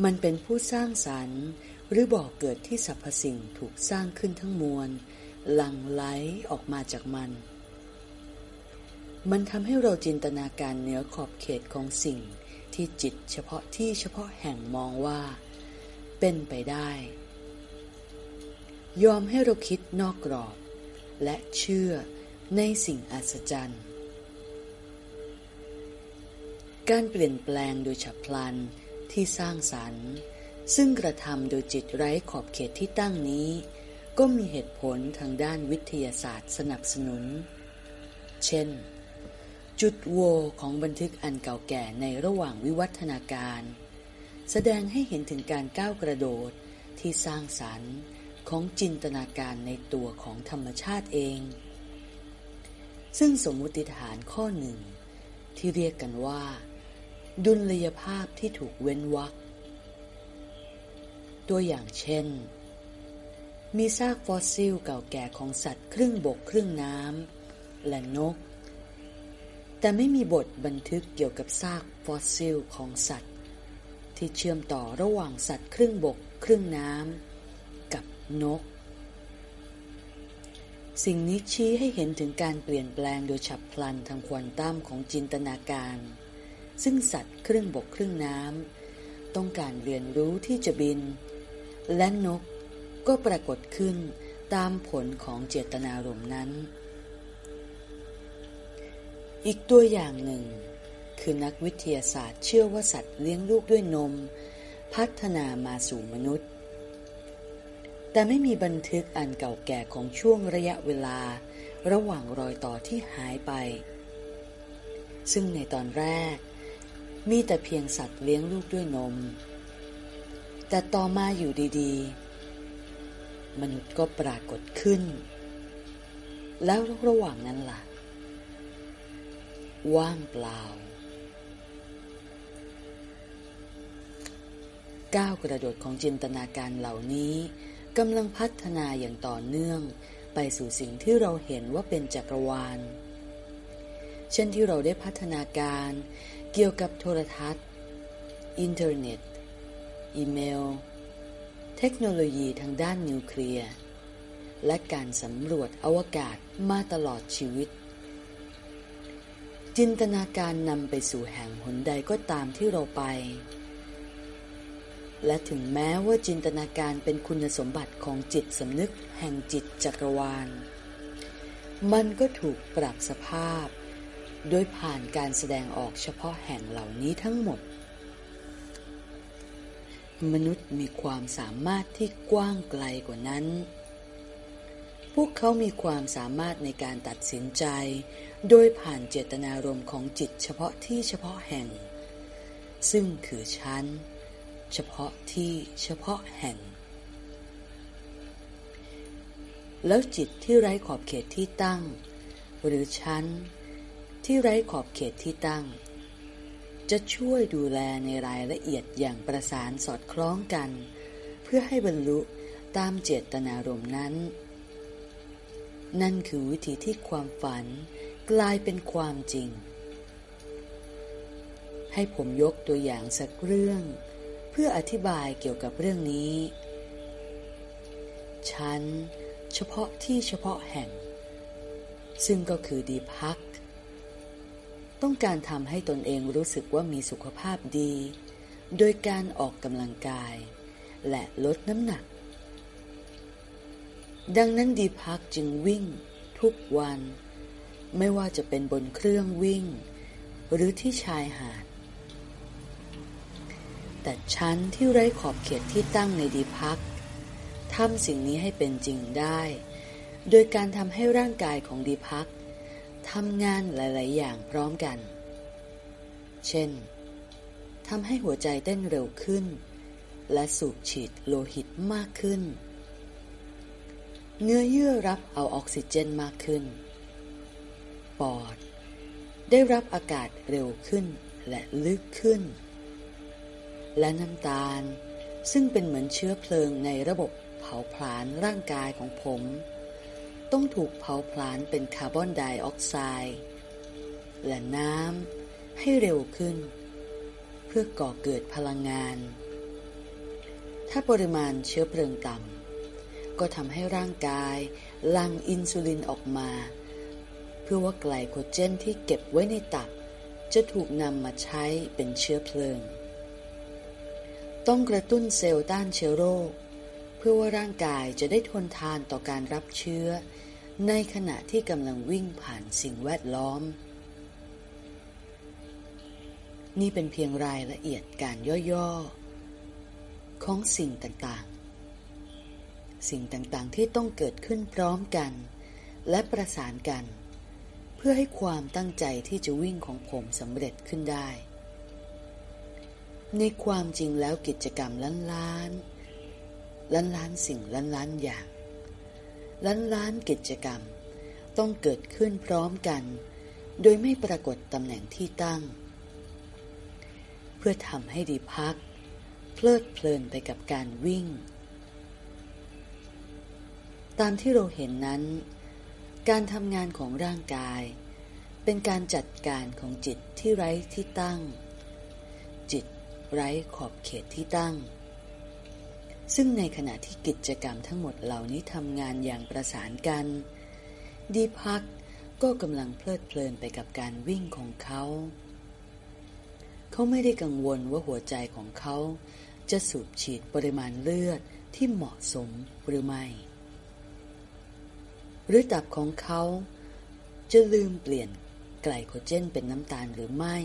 มันเป็นผู้สร้างสรรค์หรือบอกเกิดที่สรรพสิ่งถูกสร้างขึ้นทั้งมวลหลั่งไหลออกมาจากมัน มันทำให้เราจินตนาการเหนือขอบเขตของสิ่งที่จิตเฉพาะที่เฉพาะแห่งมองว่า เป็นไปได้ ยอมให้เราคิดนอกกรอบ และเชื่อในสิ่งอัศจรรย์ การเปลี่ยนแปลงโดยฉับพลันที่สร้างสรรค์ ซึ่งกระทำโดยจิตไร้ขอบเขตที่ตั้งนี้ ก็มีเหตุผลทางด้านวิทยาศาสตร์สนับสนุน เช่น จุดโวของบันทึกอันเก่าแก่ในระหว่างวิวัฒนาการ แสดงให้เห็นถึงการก้าวกระโดดที่สร้างสรรค์ ของจินตนาการในตัวของธรรมชาติเอง ซึ่งสมมุติฐานข้อหนึ่ง ที่เรียกกันว่า ดุลยภาพที่ถูกเว้นวรรคตัวอย่างเช่น มีซากฟอสซิลเก่าแก่ของสัตว์ครึ่งบกครึ่งน้ำและนก แต่ไม่มีบทบันทึกเกี่ยวกับซากฟอสซิลของสัตว์ ที่เชื่อมต่อระหว่างสัตว์ครึ่งบกครึ่งน้ำ นก สิ่งนี้ชี้ให้เห็นถึงการเปลี่ยนแปลงโดยฉับพลันทางควอนตัมของจินตนาการ ซึ่งสัตว์ครึ่งบกครึ่งน้ำต้องการเรียนรู้ที่จะบิน และนกก็ปรากฏขึ้นตามผลของเจตนารมณ์นั้น อีกตัวอย่างหนึ่ง คือนักวิทยาศาสตร์เชื่อว่าสัตว์เลี้ยงลูกด้วยนม พัฒนามาสู่มนุษย์ แต่ไม่มีบันทึกอันเก่าแก่ของช่วงระยะเวลา ระหว่างรอยต่อที่หายไป ซึ่งในตอนแรก มีแต่เพียงสัตว์เลี้ยงลูกด้วยนม แต่ต่อมาอยู่ดีๆ มนุษย์ก็ปรากฏขึ้น แล้วระหว่างนั้นล่ะ ว่างเปล่าก้าวกระโดดของจินตนาการเหล่านี้ กำลังพัฒนาอย่างต่อเนื่อง ไปสู่สิ่งที่เราเห็นว่าเป็นจักรวาล เช่นที่เราได้พัฒนาการเกี่ยวกับโทรทัศน์ อินเทอร์เน็ต อีเมล เทคโนโลยีทางด้านนิวเคลียร์ และการสำรวจอวกาศมาตลอดชีวิต จินตนาการนำไปสู่แห่งหนใดก็ตามที่เราไป และถึงแม้ว่าจินตนาการเป็นคุณสมบัติของจิตสำนึกแห่งจิตจักรวาล มันก็ถูกปรับสภาพ โดยผ่านการแสดงออกเฉพาะแห่งเหล่านี้ทั้งหมด มนุษย์มีความสามารถที่กว้างไกลกว่านั้น พวกเขามีความสามารถในการตัดสินใจ โดยผ่านเจตนารมณ์ของจิตเฉพาะที่เฉพาะแห่ง ซึ่งคือชั้น เฉพาะที่เฉพาะแห่ง แล้วจิตที่ไร้ขอบเขตที่ตั้ง หรือชั้นที่ไร้ขอบเขตที่ตั้ง จะช่วยดูแลในรายละเอียดอย่างประสานสอดคล้องกัน เพื่อให้บรรลุตามเจตนารมณ์นั้น นั่นคือวิธีที่ความฝันกลายเป็นความจริง ให้ผมยกตัวอย่างสักเรื่อง เพื่ออธิบายเกี่ยวกับเรื่องนี้ ชั้น เฉพาะที่เฉพาะแห่ง ซึ่งก็คือดีพัก ต้องการทำให้ตนเองรู้สึกว่ามีสุขภาพดี โดยการออกกำลังกาย และลดน้ำหนัก ดังนั้นดีพักจึงวิ่ง ทุกวัน ไม่ว่าจะเป็นบนเครื่องวิ่ง หรือที่ชายหาด แต่ฉันที่ไร้ขอบเขตที่ตั้งในดีพักทำสิ่งนี้ให้เป็นจริงได้ โดยการทำให้ร่างกายของดีพักทำงานหลาย ๆ อย่างพร้อมกัน เช่นทำให้หัวใจเต้นเร็วขึ้น และสูบฉีดโลหิตมากขึ้น เนื้อเยื่อรับเอาออกซิเจนมากขึ้น ปอด ได้รับอากาศเร็วขึ้นและลึกขึ้น และน้ำตาล ซึ่งเป็นเหมือนเชื้อเพลิงในระบบเผาผลาญร่างกายของผม ต้องถูกเผาผลาญเป็นคาร์บอนไดออกไซด์และน้ำให้เร็วขึ้น เพื่อก่อเกิดพลังงาน ถ้าปริมาณเชื้อเพลิงต่ำก็ทำให้ร่างกายหลั่งอินซูลินออกมา เพื่อว่าไกลโคเจนที่เก็บไว้ในตับจะถูกนำมาใช้เป็นเชื้อเพลิง ต้องกระตุ้นเซลล์ต้านเชื้อโรค เพื่อว่าร่างกายจะได้ทนทานต่อการรับเชื้อ ในขณะที่กำลังวิ่งผ่านสิ่งแวดล้อม นี่เป็นเพียงรายละเอียดการย่อๆ ของสิ่งต่างๆ สิ่งต่างๆที่ต้องเกิดขึ้นพร้อมกัน และประสานกัน เพื่อให้ความตั้งใจที่จะวิ่งของผมสำเร็จขึ้นได้ ในความจริงแล้วกิจกรรมล้านล้านล้านล้านสิ่งล้านล้านอย่าง ล้านล้านกิจกรรม ต้องเกิดขึ้นพร้อมกัน โดยไม่ปรากฏตำแหน่งที่ตั้ง เพื่อทำให้ดีพัก เพลิดเพลินไปกับการวิ่ง ตามที่เราเห็นนั้น การทำงานของร่างกาย เป็นการจัดการของจิตที่ไร้ที่ตั้ง ไร้ขอบเขตที่ตั้ง ซึ่งในขณะที่กิจกรรมทั้งหมดเหล่านี้ทำงานอย่างประสานกัน ดีพักก็กำลังเพลิดเพลินไปกับการวิ่งของเขา เขาไม่ได้กังวลว่าหัวใจของเขา จะสูบฉีดปริมาณเลือดที่เหมาะสมหรือไม่ หรือตับของเขา จะลืมเปลี่ยนไกลโคเจนเป็นน้ำตาลหรือไม่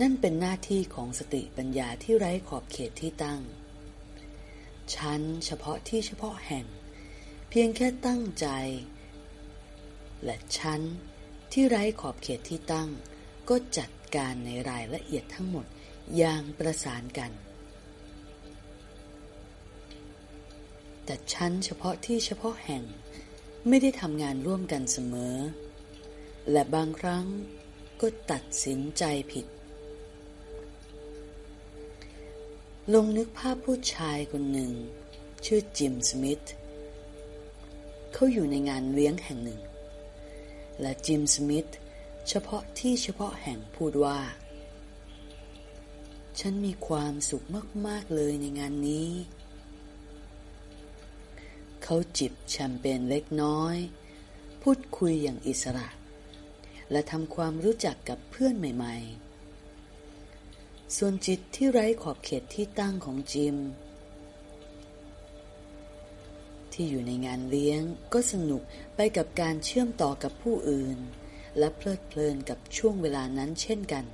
นั่นเป็นหน้าที่ของสติปัญญาที่ไร้ขอบเขตที่ตั้ง ชั้นเฉพาะที่เฉพาะแห่ง เพียงแค่ตั้งใจ และชั้นที่ไร้ขอบเขตที่ตั้ง ก็จัดการในรายละเอียดทั้งหมดอย่างประสานกัน แต่ชั้นเฉพาะที่เฉพาะแห่งไม่ได้ทำงานร่วมกันเสมอ และบางครั้งก็ตัดสินใจผิด ลงนึกภาพผู้ชายคนหนึ่ง ชื่อจิมสมิธเขาอยู่ในงานเลี้ยงแห่งหนึ่ง และจิมสมิธเฉพาะที่เฉพาะแห่งพูดว่า ฉันมีความสุขมาก ๆ เลยในงานนี้ เขาจิบแชมเปญเล็กน้อย พูดคุยอย่างอิสระ และทำความรู้จักกับเพื่อนใหม่ ๆ ส่วนจิตที่ไร้ขอบเขตที่ตั้งของจิม ที่อยู่ในงานเลี้ยงก็สนุกไปกับการเชื่อมต่อกับผู้อื่น และเพลิดเพลินกับช่วงเวลานั้นเช่นกัน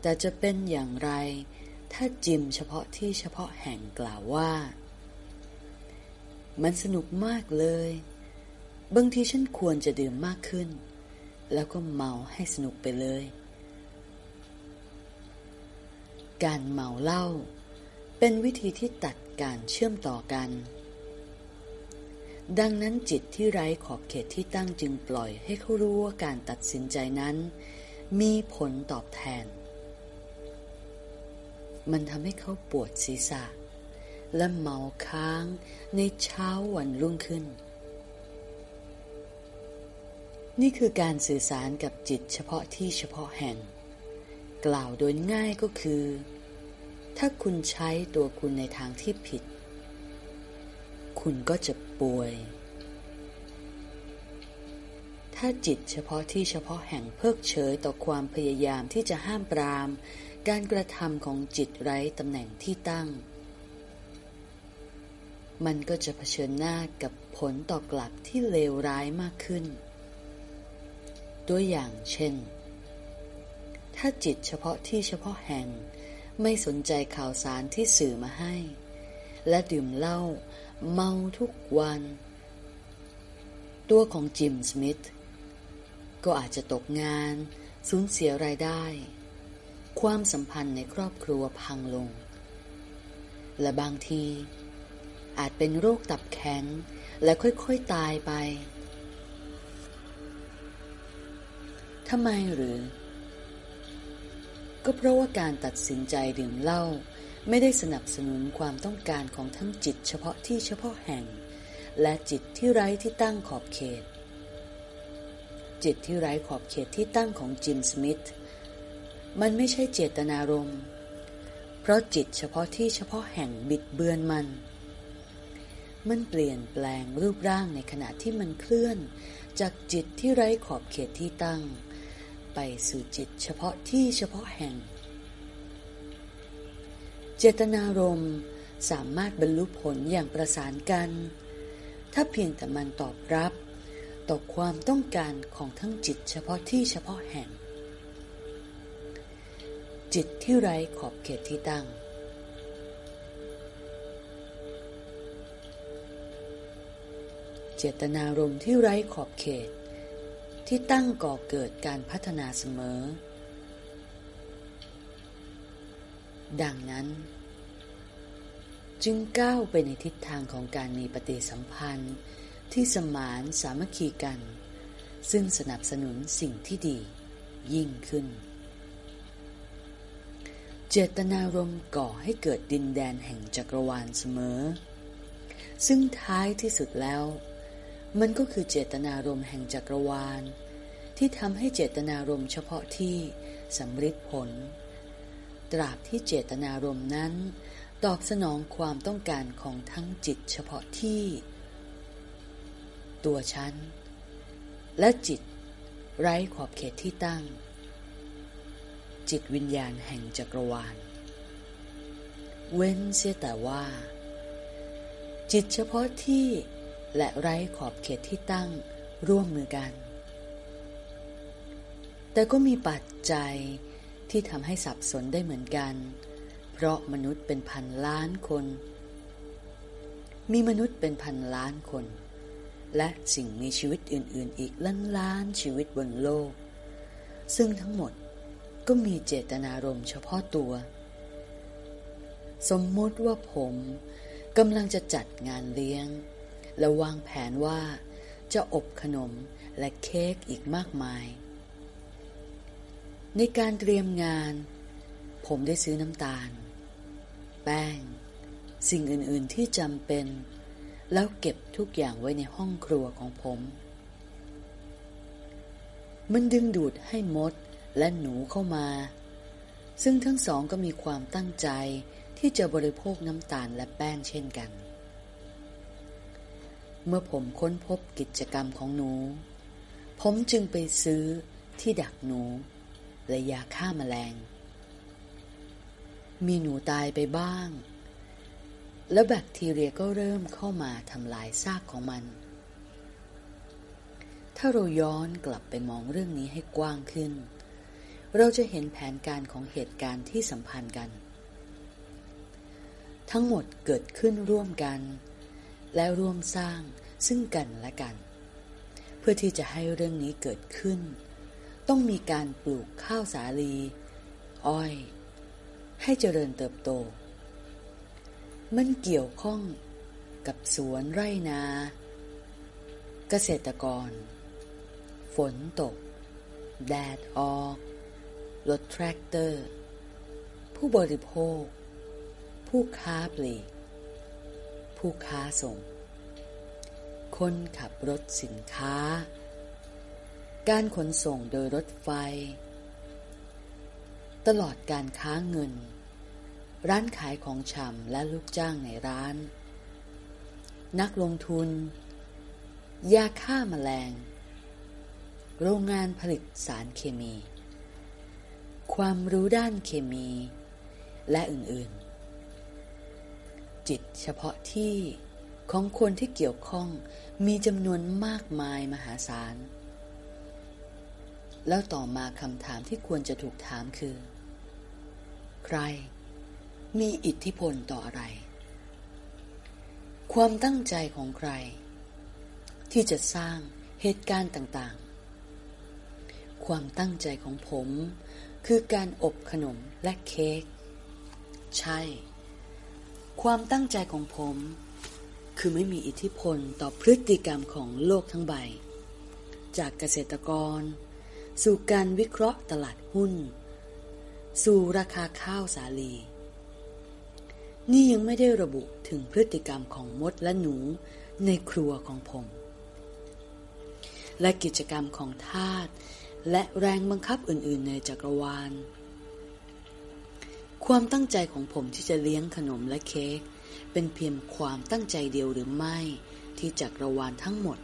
แต่จะเป็นอย่างไร ถ้าจิมเฉพาะที่เฉพาะแห่งกล่าวว่า มันสนุกมากเลย บางทีฉันควรจะดื่มมากขึ้น แล้วก็เมาให้สนุกไปเลย การเมาเหล้าเป็นวิธีที่ตัดการเชื่อมต่อกัน ดังนั้นจิตที่ไร้ขอบเขตที่ตั้งจึงปล่อยให้เขารู้ว่าการตัดสินใจนั้น มีผลตอบแทน มันทำให้เขาปวดศีรษะ และเมาค้างในเช้าวันรุ่งขึ้น นี่คือการสื่อสารกับจิตเฉพาะที่เฉพาะแห่ง กล่าวโดยง่ายก็คือ ถ้าคุณใช้ตัวคุณในทางที่ผิด คุณก็จะป่วย ถ้าจิตเฉพาะที่เฉพาะแห่งเพิกเฉยต่อความพยายามที่จะห้ามปราม การกระทำของจิตไร้ตำแหน่งที่ตั้ง มันก็จะเผชิญหน้ากับผลตอบกลับที่เลวร้ายมากขึ้น ตัวอย่างเช่น ถ้าจิตเฉพาะที่เฉพาะแห่ง ไม่สนใจข่าวสารที่สื่อมาให้ และดื่มเหล้าเมาทุกวัน ตัวของจิมสมิธก็อาจจะตกงาน สูญเสียรายได้ ความสัมพันธ์ในครอบครัวพังลง และบางที อาจเป็นโรคตับแข็ง และค่อยๆตายไปทำไมหรือ ก็เพราะว่าการตัดสินใจดื่มเหล้าไม่ได้สนับสนุนความต้องการของทั้งจิตเฉพาะที่เฉพาะแห่ง และจิตที่ไร้ที่ตั้งขอบเขต จิตที่ไร้ขอบเขตที่ตั้งของจิมสมิธมันไม่ใช่เจตนารมณ์เพราะจิตเฉพาะที่เฉพาะแห่งบิดเบือนมัน มันเปลี่ยนแปลงรูปร่างในขณะที่มันเคลื่อน จากจิตที่ไร้ขอบเขตที่ตั้ง ไปสู่จิตเฉพาะที่เฉพาะแห่ง เจตนารมณ์สามารถบรรลุผลอย่างประสานกัน ถ้าเพียงแต่มันตอบรับ ต่อความต้องการของทั้งจิตเฉพาะที่เฉพาะแห่ง จิตที่ไร้ขอบเขตที่ตั้งเจตนารมณ์ที่ไร้ขอบเขต ที่ตั้งก่อเกิดการพัฒนาเสมอ ดังนั้น จึงก้าวไปในทิศทางของการมีปฏิสัมพันธ์ที่สมานสามัคคีกัน ซึ่งสนับสนุนสิ่งที่ดียิ่งขึ้น เจตนารมณ์ก่อให้เกิดดินแดนแห่งจักรวาลเสมอ ซึ่งท้ายที่สุดแล้ว มันก็คือเจตนารมณ์แห่งจักรวาล ที่ทำให้เจตนารมณ์เฉพาะที่สำฤทธิ์ผล ตราบที่เจตนารมณ์นั้น ตอบสนองความต้องการของทั้งจิตเฉพาะที่ ตัวฉัน และจิต ไร้ขอบเขตที่ตั้ง จิตวิญญาณแห่งจักรวาล เว้นเสียแต่ว่า จิตเฉพาะที่ และไร้ขอบเขตที่ตั้งร่วมมือกัน แต่ก็มีปัจจัยที่ทำให้สับสนได้เหมือนกัน เพราะมนุษย์เป็นพันล้านคน มีมนุษย์เป็นพันล้านคน และสิ่งมีชีวิตอื่น ๆ อีกล้านล้านชีวิตบนโลก ซึ่งทั้งหมดก็มีเจตนารมณ์เฉพาะตัว สมมติว่าผมกำลังจะจัดงานเลี้ยง และวางแผนว่า จะอบขนมและเค้กอีกมากมาย ในการเตรียมงาน ผมได้ซื้อน้ำตาล แป้ง สิ่งอื่น ๆ ที่จำเป็น แล้วเก็บทุกอย่างไว้ในห้องครัวของผม มันดึงดูดให้มดและหนูเข้ามา ซึ่งทั้งสองก็มีความตั้งใจที่จะบริโภคน้ำตาลและแป้งเช่นกัน เมื่อผมค้นพบกิจกรรมของหนู ผมจึงไปซื้อที่ดักหนู และยาฆ่ามาแมลง มีหนูตายไปบ้าง แล้วแบคทีเรียก็เริ่มเข้ามาทำลายซากของมัน ถ้าเราย้อนกลับไปมองเรื่องนี้ให้กว้างขึ้น เราจะเห็นแผนการของเหตุการณ์ที่สัมพันธ์กัน ทั้งหมดเกิดขึ้นร่วมกัน และร่วมสร้างซึ่งกันและกัน เพื่อที่จะให้เรื่องนี้เกิดขึ้น ต้องมีการปลูกข้าวสาลี อ้อย ให้เจริญเติบโต มันเกี่ยวข้องกับสวนไร่นา เกษตรกร ฝนตก แดดออกรถแทรกเตอร์ ผู้บริโภค ผู้ค้าปลีก ผู้ค้าส่ง คนขับรถสินค้า การขนส่งโดยรถไฟ ตลอดการค้าเงิน ร้านขายของชำและลูกจ้างในร้าน นักลงทุน ยาฆ่ามาแมลง โรงงานผลิตสารเคมี ความรู้ด้านเคมี และอื่น ๆ จิตเฉพาะที่ของคนที่เกี่ยวข้องมีจำนวนมากมายมหาศาล แล้วต่อมาคำถามที่ควรจะถูกถามคือ ใคร มีอิทธิพลต่ออะไร ความตั้งใจของใคร ที่จะสร้างเหตุการณ์ต่างๆ ความตั้งใจของผม คือการอบขนมและเค้ก ใช่ ความตั้งใจของผม คือไม่มีอิทธิพลต่อพฤติกรรมของโลกทั้งใบ จากเกษตรกร สู่การวิเคราะห์ตลาดหุ้น สู่ราคาข้าวสาลี นี่ยังไม่ได้ระบุถึงพฤติกรรมของมดและหนูในครัวของผม และกิจกรรมของทาสและแรงบังคับอื่น ๆ ในจักรวาล ความตั้งใจของผมที่จะเลี้ยงขนมและเค้กเป็นเพียงความตั้งใจเดียวหรือไม่ ที่จักรวาลทั้งหมด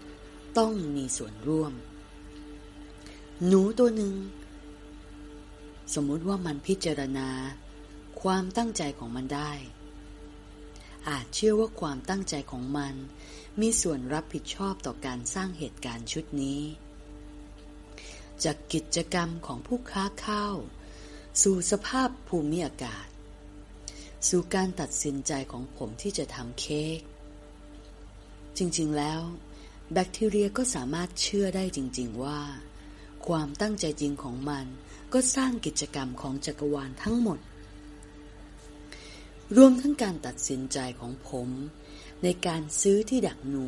ต้องมีส่วนร่วม หนูตัวหนึ่ง สมมุติว่ามันพิจารณา ความตั้งใจของมันได้ อาจเชื่อว่าความตั้งใจของมัน มีส่วนรับผิดชอบต่อการสร้างเหตุการณ์ชุดนี้ จากกิจกรรมของผู้ค้าข้าว สู่สภาพภูมิอากาศ สู่การตัดสินใจของผมที่จะทำเค้ก จริงๆแล้ว แบคทีเรียก็สามารถเชื่อได้จริง ๆ ว่า ความตั้งใจจริงของมันก็สร้างกิจกรรมของจักรวาลทั้งหมด รวมทั้งการตัดสินใจของผม ในการซื้อที่ดักหนู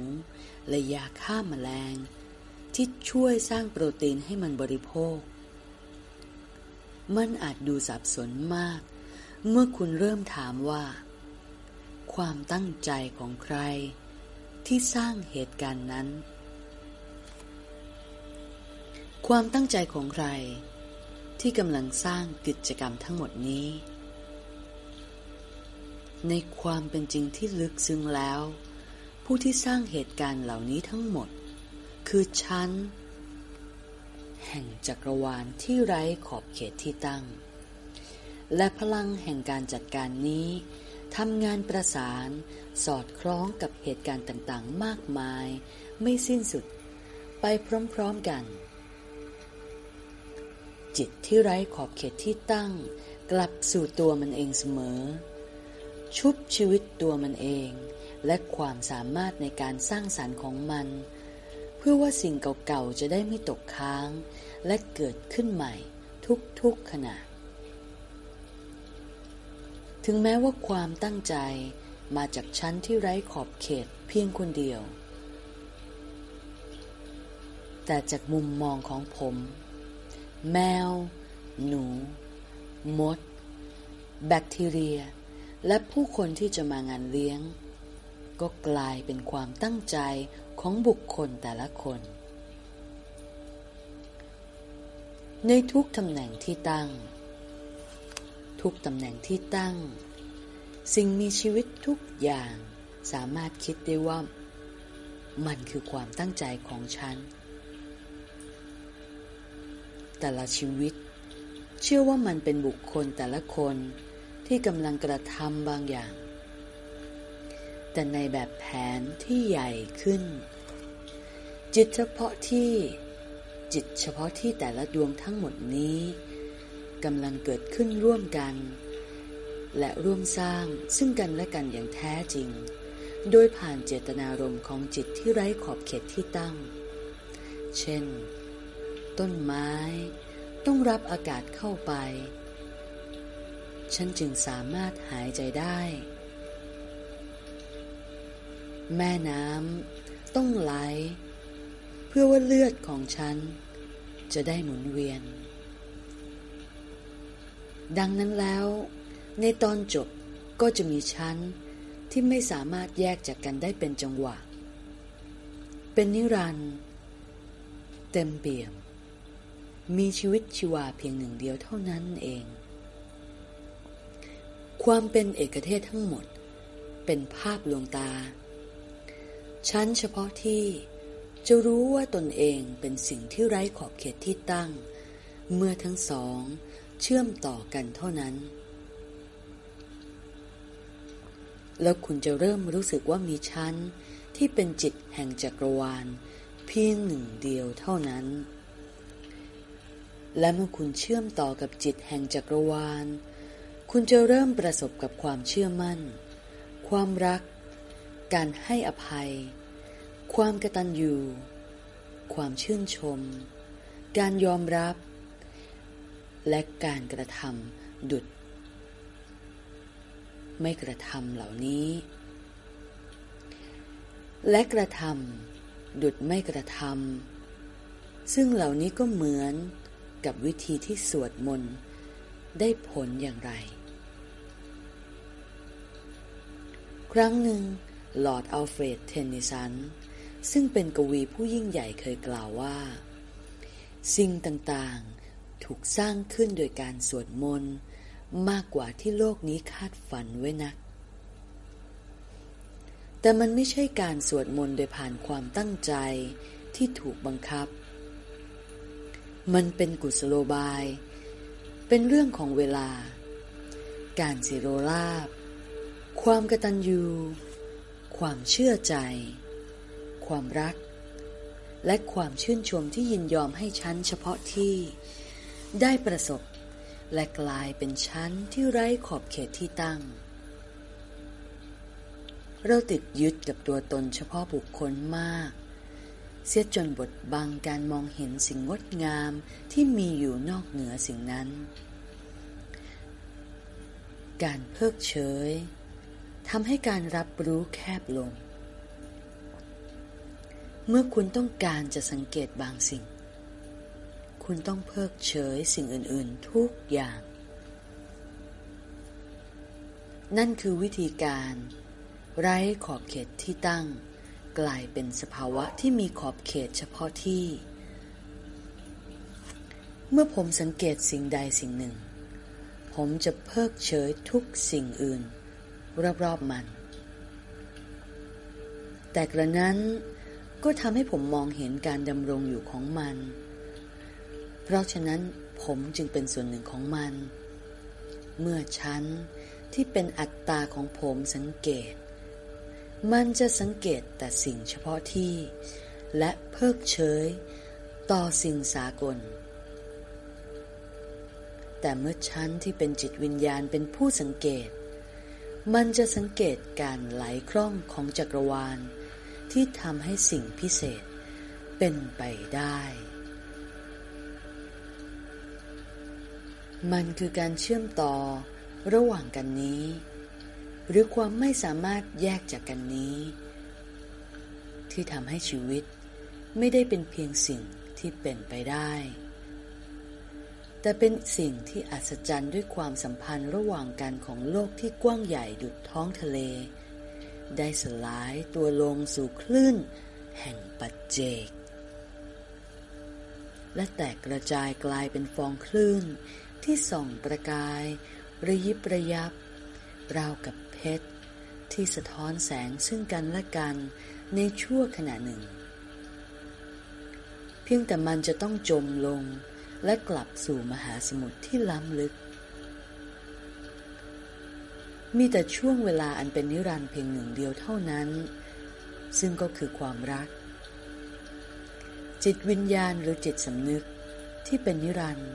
และยาฆ่ามาแมลง ที่ช่วยสร้างโปรตีนให้มันบริโภค มันอาจดูสับสนมาก เมื่อคุณเริ่มถามว่า ความตั้งใจของใคร ที่สร้างเหตุการณ์นั้น ความตั้งใจของใคร ที่กำลังสร้างกิจกรรมทั้งหมดนี้ ในความเป็นจริงที่ลึกซึ้งแล้ว ผู้ที่สร้างเหตุการณ์เหล่านี้ทั้งหมด คือชั้น แห่งจักรวาลที่ไร้ขอบเขตที่ตั้ง และพลังแห่งการจัดการนี้ทำงานประสานสอดคล้องกับเหตุการณ์ต่างๆ มากมาย ไม่สิ้นสุด ไปพร้อมๆกัน จิตที่ไร้ขอบเขตที่ตั้ง กลับสู่ตัวมันเองเสมอ ชุบชีวิตตัวมันเอง และความสามารถในการสร้างสารรค์ของมัน เพื่อว่าสิ่งเก่าๆจะได้ไม่ตกค้าง และเกิดขึ้นใหม่ทุกๆขณะ ถึงแม้ว่าความตั้งใจมาจากชั้นที่ไร้ขอบเขตเพียงคนเดียว แต่จากมุมมองของผม แมว หนู มด แบคทีเรีย และผู้คนที่จะมางานเลี้ยง ก็กลายเป็นความตั้งใจ ของบุคคลแต่ละคน ในทุกตำแหน่งที่ตั้ง ทุกตำแหน่งที่ตั้ง สิ่งมีชีวิตทุกอย่างสามารถคิดได้ว่า มันคือความตั้งใจของฉัน แต่ละชีวิต เชื่อว่ามันเป็นบุคคลแต่ละคนที่กำลังกระทำบางอย่าง แต่ในแบบแผนที่ใหญ่ขึ้น จิตเฉพาะที่จิตเฉพาะที่แต่ละดวงทั้งหมดนี้กำลังเกิดขึ้นร่วมกัน และร่วมสร้างซึ่งกันและกันอย่างแท้จริง โดยผ่านเจตนารมณ์ของจิตที่ไร้ขอบเขตที่ตั้ง เช่น ต้นไม้ต้องรับอากาศเข้าไป ฉันจึงสามารถหายใจได้ แม่น้ำต้องไหล เพื่อว่าเลือดของฉัน จะได้หมุนเวียน ดังนั้นแล้ว ในตอนจบก็จะมีชั้นที่ไม่สามารถแยกจากกันได้เป็นจังหวะ เป็นนิรันด์เต็มเปี่ยม มีชีวิตชีวาเพียงหนึ่งเดียวเท่านั้นเอง ความเป็นเอกเทศทั้งหมด เป็นภาพลวงตา ชั้นเฉพาะที่จะรู้ว่าตนเองเป็นสิ่งที่ไร้ขอบเขตที่ตั้ง เมื่อทั้งสอง เชื่อมต่อกันเท่านั้น แล้วคุณจะเริ่มรู้สึกว่ามีชั้นที่เป็นจิตแห่งจักรวาล เพียงหนึ่งเดียวเท่านั้น และเมื่อคุณเชื่อมต่อกับจิตแห่งจักรวาล คุณจะเริ่มประสบกับความเชื่อมั่น ความรัก การให้อภัย ความกตัญญู ความชื่นชม การยอมรับ และการกระทำดุด ไม่กระทำเหล่านี้ และกระทำดุดไม่กระทำซึ่งเหล่านี้ก็เหมือนกับวิธีที่สวดมนต์ได้ผลอย่างไร ครั้งหนึ่ง ลอร์ดอัลเฟรดเทนนิสัน ซึ่งเป็นกวีผู้ยิ่งใหญ่เคยกล่าวว่า สิ่งต่างๆถูกสร้างขึ้นโดยการสวดมนต์ มากกว่าที่โลกนี้คาดฝันไว้นัก แต่มันไม่ใช่การสวดมนต์โดยผ่านความตั้งใจที่ถูกบังคับ มันเป็นกุศโลบาย เป็นเรื่องของเวลา การสิโรลาบ ความกระตัญญู ความเชื่อใจ ความรัก และความชื่นชมที่ยินยอมให้ฉันเฉพาะที่ ได้ประสบและกลายเป็นชั้นที่ไร้ขอบเขตที่ตั้ง เราติดยึดกับตัวตนเฉพาะบุคคลมาก เสียจนบทบังการมองเห็นสิ่งงดงามที่มีอยู่นอกเหนือสิ่งนั้น การเพิกเฉย ทำให้การรับรู้แคบลง เมื่อคุณต้องการจะสังเกตบางสิ่ง คุณต้องเพิกเฉยสิ่งอื่น ๆ ทุกอย่าง นั่นคือวิธีการ ไร้ขอบเขตที่ตั้ง กลายเป็นสภาวะที่มีขอบเขตเฉพาะที่ เมื่อผมสังเกตสิ่งใดสิ่งหนึ่ง ผมจะเพิกเฉยทุกสิ่งอื่น รอบๆมัน แต่กระนั้นก็ทำให้ผมมองเห็นการดำรงอยู่ของมัน เพราะฉะนั้นผมจึงเป็นส่วนหนึ่งของมัน เมื่อฉันที่เป็นอัตตาของผมสังเกต มันจะสังเกตแต่สิ่งเฉพาะที่ และเพิกเฉยต่อสิ่งสากล แต่เมื่อฉันที่เป็นจิตวิญญาณเป็นผู้สังเกต มันจะสังเกตการไหลคล่องของจักรวาล ที่ทำให้สิ่งพิเศษเป็นไปได้ มันคือการเชื่อมต่อระหว่างกันนี้ หรือความไม่สามารถแยกจากกันนี้ ที่ทำให้ชีวิตไม่ได้เป็นเพียงสิ่งที่เป็นไปได้ แต่เป็นสิ่งที่อัศจรรย์ด้วยความสัมพันธ์ระหว่างกันของโลกที่กว้างใหญ่ดุจท้องทะเล ได้สลายตัวลงสู่คลื่น แห่งปัจเจก และแตกกระจายกลายเป็นฟองคลื่น ที่ส่องประกาย ระยิบระยับ ราวกับเพชร ที่สะท้อนแสงซึ่งกันและกันในชั่วขณะหนึ่ง เพียงแต่มันจะต้องจมลง และกลับสู่มหาสมุทรที่ล้ำลึก มีแต่ช่วงเวลาอันเป็นนิรันดร์เพียงหนึ่งเดียวเท่านั้น ซึ่งก็คือความรัก จิตวิญญาณหรือจิตสำนึกที่เป็นนิรันดร์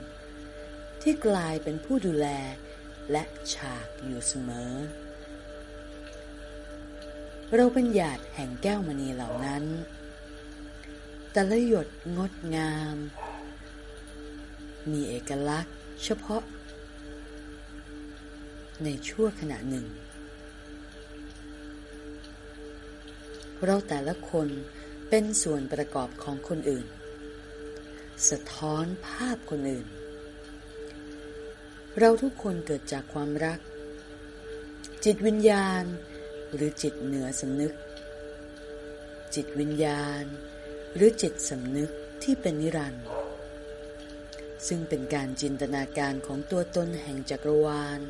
ที่กลายเป็นผู้ดูแลและฉากอยู่เสมอ เราเป็นหยาดแห่งแก้วมณีเหล่านั้น แต่ละหยดงดงาม มีเอกลักษณ์เฉพาะ ในชั่วขณะหนึ่ง เราแต่ละคนเป็นส่วนประกอบของคนอื่น สะท้อนภาพคนอื่น เราทุกคนเกิดจากความรัก จิตวิญญาณ หรือจิตเหนือสำนึก จิตวิญญาณ หรือจิตสำนึกที่เป็นนิรันดร์ ซึ่งเป็นการจินตนาการของตัวตนแห่งจักรวาล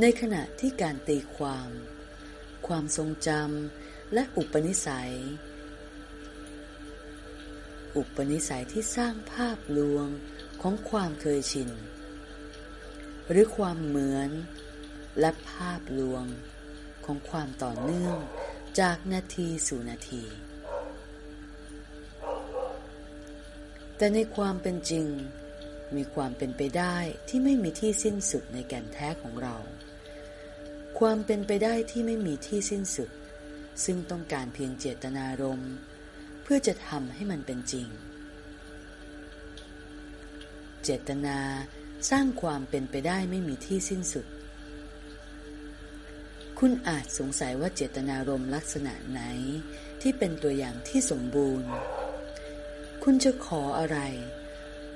ในขณะที่การตีความ ความทรงจำและอุปนิสัย อุปนิสัยที่สร้างภาพลวงของความเคยชิน หรือความเหมือนและภาพลวงของความต่อเนื่องจากนาทีสู่นาที แต่ในความเป็นจริง มีความเป็นไปได้ที่ไม่มีที่สิ้นสุดในแก่นแท้ของเรา ความเป็นไปได้ที่ไม่มีที่สิ้นสุด ซึ่งต้องการเพียงเจตนารมณ์ เพื่อจะทำให้มันเป็นจริง เจตนาสร้างความเป็นไปได้ไม่มีที่สิ้นสุด คุณอาจสงสัยว่าเจตนารมณ์ลักษณะไหนที่เป็นตัวอย่างที่สมบูรณ์ คุณจะขออะไร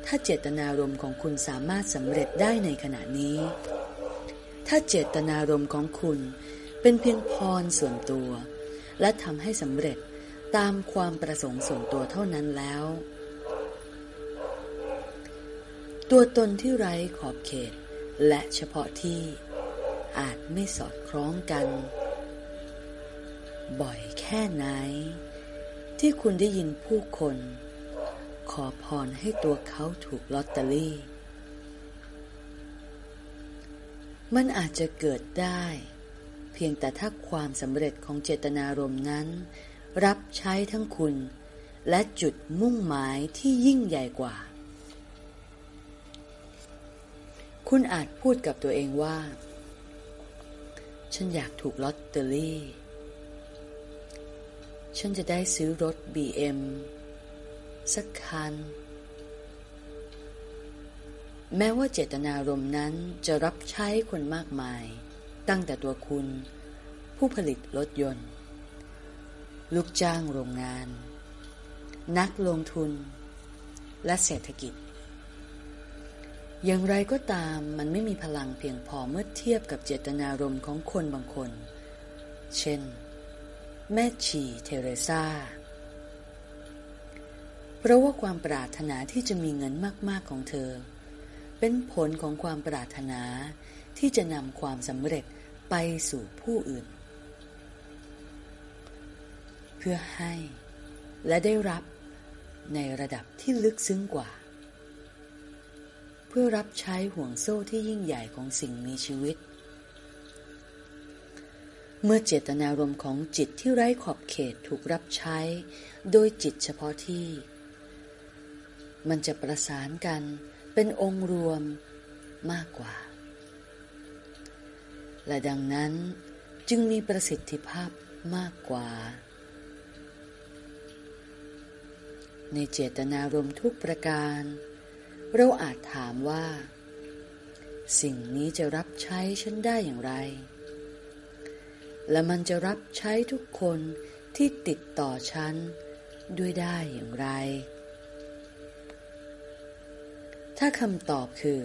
ถ้าเจตนารมณ์ของคุณสามารถสำเร็จได้ในขณะนี้ ถ้าเจตนารมณ์ของคุณเป็นเพียงพรส่วนตัว และทำให้สำเร็จตามความประสงค์ส่วนตัวเท่านั้นแล้ว ตัวตนที่ไร้ขอบเขตและเฉพาะที่อาจไม่สอดคล้องกัน บ่อยแค่ไหน ที่คุณได้ยินผู้คน ขอพรให้ตัวเขาถูกลอตเตอรี่ มันอาจจะเกิดได้ เพียงแต่ถ้าความสำเร็จของเจตนารมณ์นั้น รับใช้ทั้งคุณ และจุดมุ่งหมายที่ยิ่งใหญ่กว่า คุณอาจพูดกับตัวเองว่า ฉันอยากถูกลอตเตอรี่ ฉันจะได้ซื้อรถ BM สักคัน แม้ว่าเจตนารมณ์นั้นจะรับใช้คนมากมาย ตั้งแต่ตัวคุณ ผู้ผลิตรถยนต์ ลูกจ้างโรงงาน นักลงทุน และเศรษฐกิจ อย่างไรก็ตามมันไม่มีพลังเพียงพอเมื่อเทียบกับเจตนารมณ์ของคนบางคน เช่น แม่ชีเทเรซา เพราะว่าความปรารถนาที่จะมีเงินมากๆของเธอ เป็นผลของความปรารถนาที่จะนำความสำเร็จไปสู่ผู้อื่น เพื่อให้และได้รับในระดับที่ลึกซึ้งกว่า เพื่อรับใช้ห่วงโซ่ที่ยิ่งใหญ่ของสิ่งมีชีวิต เมื่อเจตนารมณ์ของจิตที่ไร้ขอบเขตถูกรับใช้ โดยจิตเฉพาะที่ มันจะประสานกันเป็นองค์รวมมากกว่า และดังนั้นจึงมีประสิทธิภาพมากกว่า ในเจตนารมทุกประการ เราอาจถามว่า สิ่งนี้จะรับใช้ฉันได้อย่างไร และมันจะรับใช้ทุกคนที่ติดต่อฉันด้วยได้อย่างไร ถ้าคำตอบคือ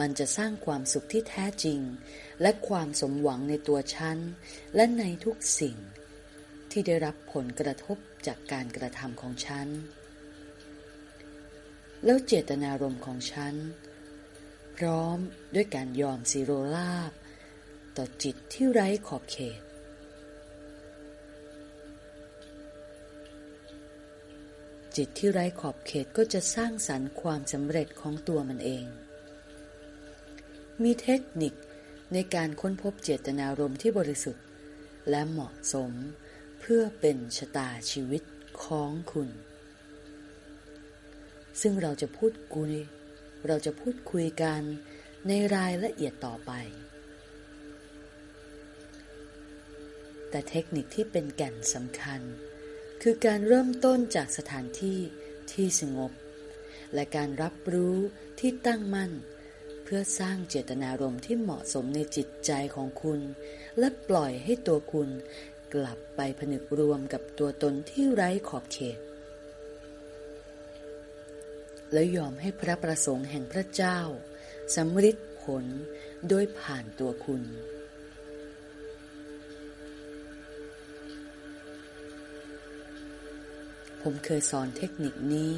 มันจะสร้างความสุขที่แท้จริง และความสมหวังในตัวฉัน และในทุกสิ่ง ที่ได้รับผลกระทบจากการกระทำของฉัน แล้วเจตนารมณ์ของฉัน พร้อมด้วยการยอมซีโรลาบ ต่อจิตที่ไร้ขอบเขต จิตที่ไร้ขอบเขตก็จะสร้างสรรค์ความสำเร็จของตัวมันเอง มีเทคนิคในการค้นพบเจตนารมณ์ที่บริสุทธิ์ และเหมาะสมเพื่อเป็นชะตาชีวิตของคุณ ซึ่งเราจะพูดคุย เราจะพูดคุยกันในรายละเอียดต่อไป แต่เทคนิคที่เป็นแก่นสำคัญ คือการเริ่มต้นจากสถานที่ที่สงบ และการรับรู้ที่ตั้งมั่น เพื่อสร้างเจตนารมณ์ที่เหมาะสมในจิตใจของคุณ และปล่อยให้ตัวคุณกลับไปผนึกรวมกับตัวตนที่ไร้ขอบเขต แล้วยอมให้พระประสงค์แห่งพระเจ้าสำฤทธิ์ผลโดยผ่านตัวคุณ ผมเคยสอนเทคนิคนี้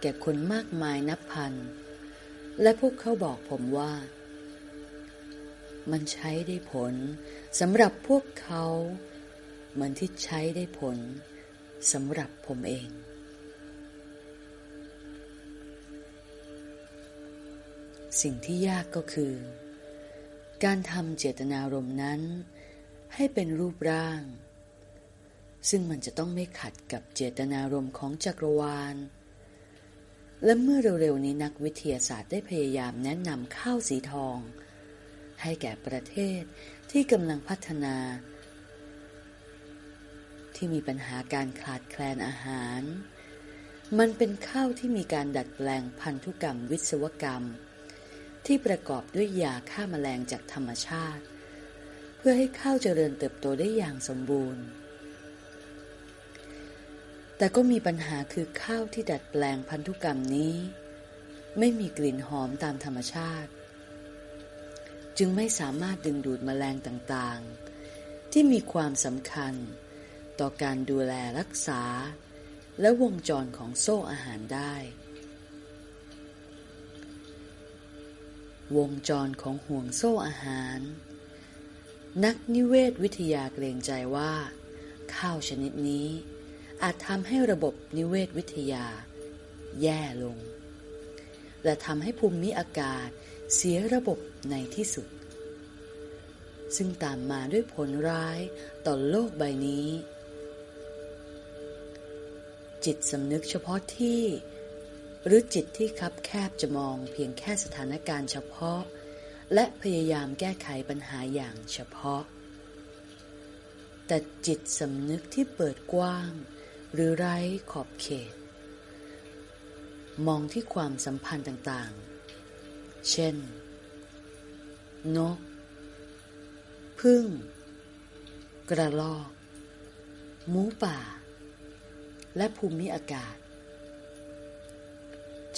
แก่คนมากมายนับพัน และพวกเขาบอกผมว่า มันใช้ได้ผลสำหรับพวกเขาเหมือนที่ใช้ได้ผลสำหรับผมเอง สิ่งที่ยากก็คือ การทำเจตนารมณ์นั้น ให้เป็นรูปร่าง ซึ่งมันจะต้องไม่ขัดกับเจตนารมณ์ของจักรวาล และเมื่อเร็วๆนี้นักวิทยาศาสตร์ได้พยายามแนะนำข้าวสีทอง ให้แก่ประเทศที่กำลังพัฒนา ที่มีปัญหาการขาดแคลนอาหาร มันเป็นข้าวที่มีการดัดแปลงพันธุกรรมวิศวกรรม ที่ประกอบด้วยยาฆ่ามาแมลงจากธรรมชาติ เพื่อให้ข้าวเจริญเติบโตได้อย่างสมบูรณ์ แต่ก็มีปัญหาคือข้าวที่ดัดแปลงพันธุกรรมนี้ ไม่มีกลิ่นหอมตามธรรมชาติ จึงไม่สามารถดึงดูดมแมลงต่างๆ ที่มีความสำคัญ ต่อการดูแลรักษา และวงจรของโซ่อาหารได้ วงจรของห่วงโซ่อาหาร นักนิเวศวิทยาเกรงใจว่า ข้าวชนิดนี้ อาจทำให้ระบบนิเวศวิทยา แย่ลง และทำให้ภูมิอากาศเสียระบบในที่สุด ซึ่งตามมาด้วยผลร้ายต่อโลกใบนี้ จิตสำนึกเฉพาะที่ หรือจิตที่คับแคบจะมองเพียงแค่สถานการณ์เฉพาะ และพยายามแก้ไขปัญหาอย่างเฉพาะแต่จิตสำนึกที่เปิดกว้าง หรือไร้ขอบเขต มองที่ความสัมพันธ์ต่างๆ เช่น นก พึ่ง กระรอก หมูป่า และภูมิอากาศ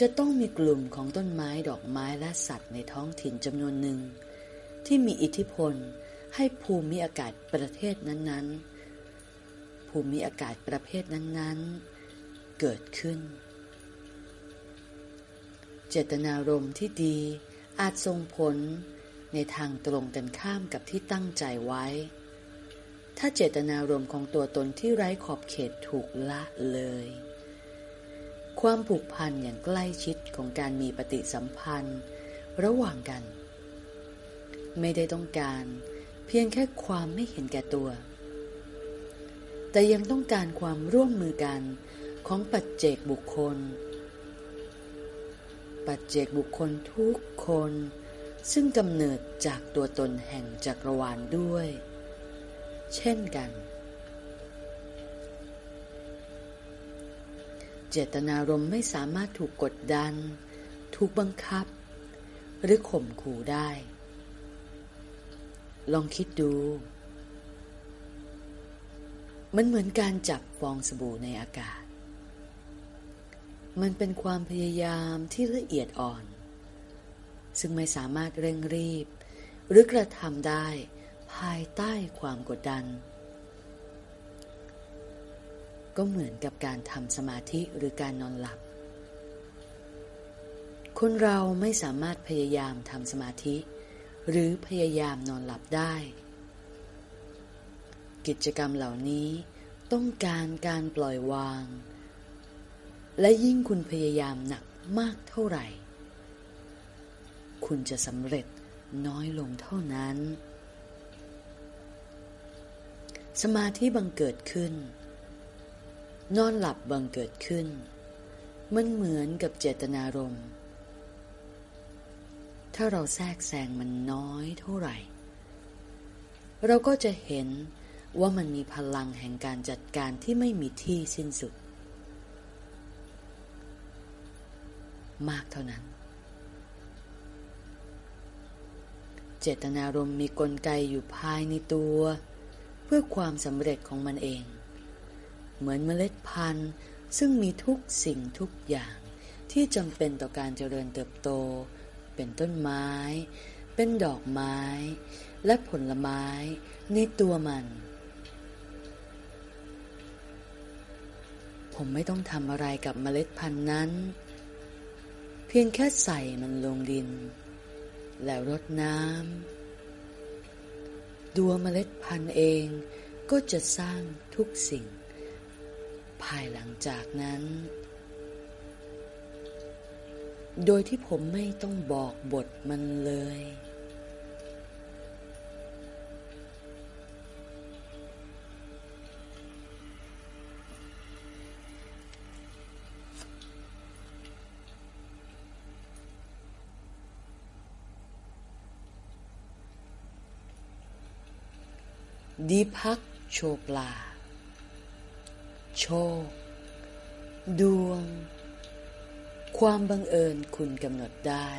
จะต้องมีกลุ่มของต้นไม้ดอกไม้และสัตว์ในท้องถิ่นจำนวนหนึ่ง ที่มีอิทธิพลให้ภูมิอากาศประเทศนั้นๆ ภูมิอากาศประเภทนั้นๆ เกิดขึ้น เจตนารมณ์ที่ดีอาจส่งผลในทางตรงกันข้ามกับที่ตั้งใจไว้ ถ้าเจตนารมณ์ของตัวตนที่ไร้ขอบเขตถูกละเลย ความผูกพันอย่างใกล้ชิดของการมีปฏิสัมพันธ์ระหว่างกัน ไม่ได้ต้องการเพียงแค่ความไม่เห็นแก่ตัว แต่ยังต้องการความร่วมมือกันของปัจเจกบุคคล ปัจเจกบุคคลทุกคน ซึ่งกำเนิดจากตัวตนแห่งจักรวาลด้วย เช่นกัน เจตนารมณ์ไม่สามารถถูกกดดัน ถูกบังคับ หรือข่มขู่ได้ ลองคิดดู มันเหมือนการจับฟองสบู่ในอากาศ มันเป็นความพยายามที่ละเอียดอ่อน ซึ่งไม่สามารถเร่งรีบ หรือกระทำได้ภายใต้ความกดดัน ก็เหมือนกับการทำสมาธิหรือการนอนหลับ คนเราไม่สามารถพยายามทำสมาธิ หรือพยายามนอนหลับได้ กิจกรรมเหล่านี้ต้องการการปล่อยวาง และยิ่งคุณพยายามหนักมากเท่าไหร่ คุณจะสำเร็จน้อยลงเท่านั้น สมาธิบังเกิดขึ้น นอนหลับบังเกิดขึ้น มันเหมือนกับเจตนารมณ์ ถ้าเราแทรกแซงมันน้อยเท่าไหร่ เราก็จะเห็น ว่ามันมีพลังแห่งการจัดการที่ไม่มีที่สิ้นสุด มากเท่านั้น เจตนารมมีกลไกอยู่ภายในตัว เพื่อความสำเร็จของมันเอง เหมือนเมล็ดพันธุ์ซึ่งมีทุกสิ่งทุกอย่างที่จำเป็นต่อการเจริญเติบโต เป็นต้นไม้ เป็นดอกไม้ และผลไม้ในตัวมัน ผมไม่ต้องทำอะไรกับเมล็ดพันธุ์นั้น เพียงแค่ใส่มันลงดิน แล้วรดน้ำตัวเมล็ดพันธุ์เองก็จะสร้างทุกสิ่ง ภายหลังจากนั้น โดยที่ผมไม่ต้องบอกบทมันเลย ดีพักโชปลา โชค ดวง ความบังเอิญคุณกำหนดได้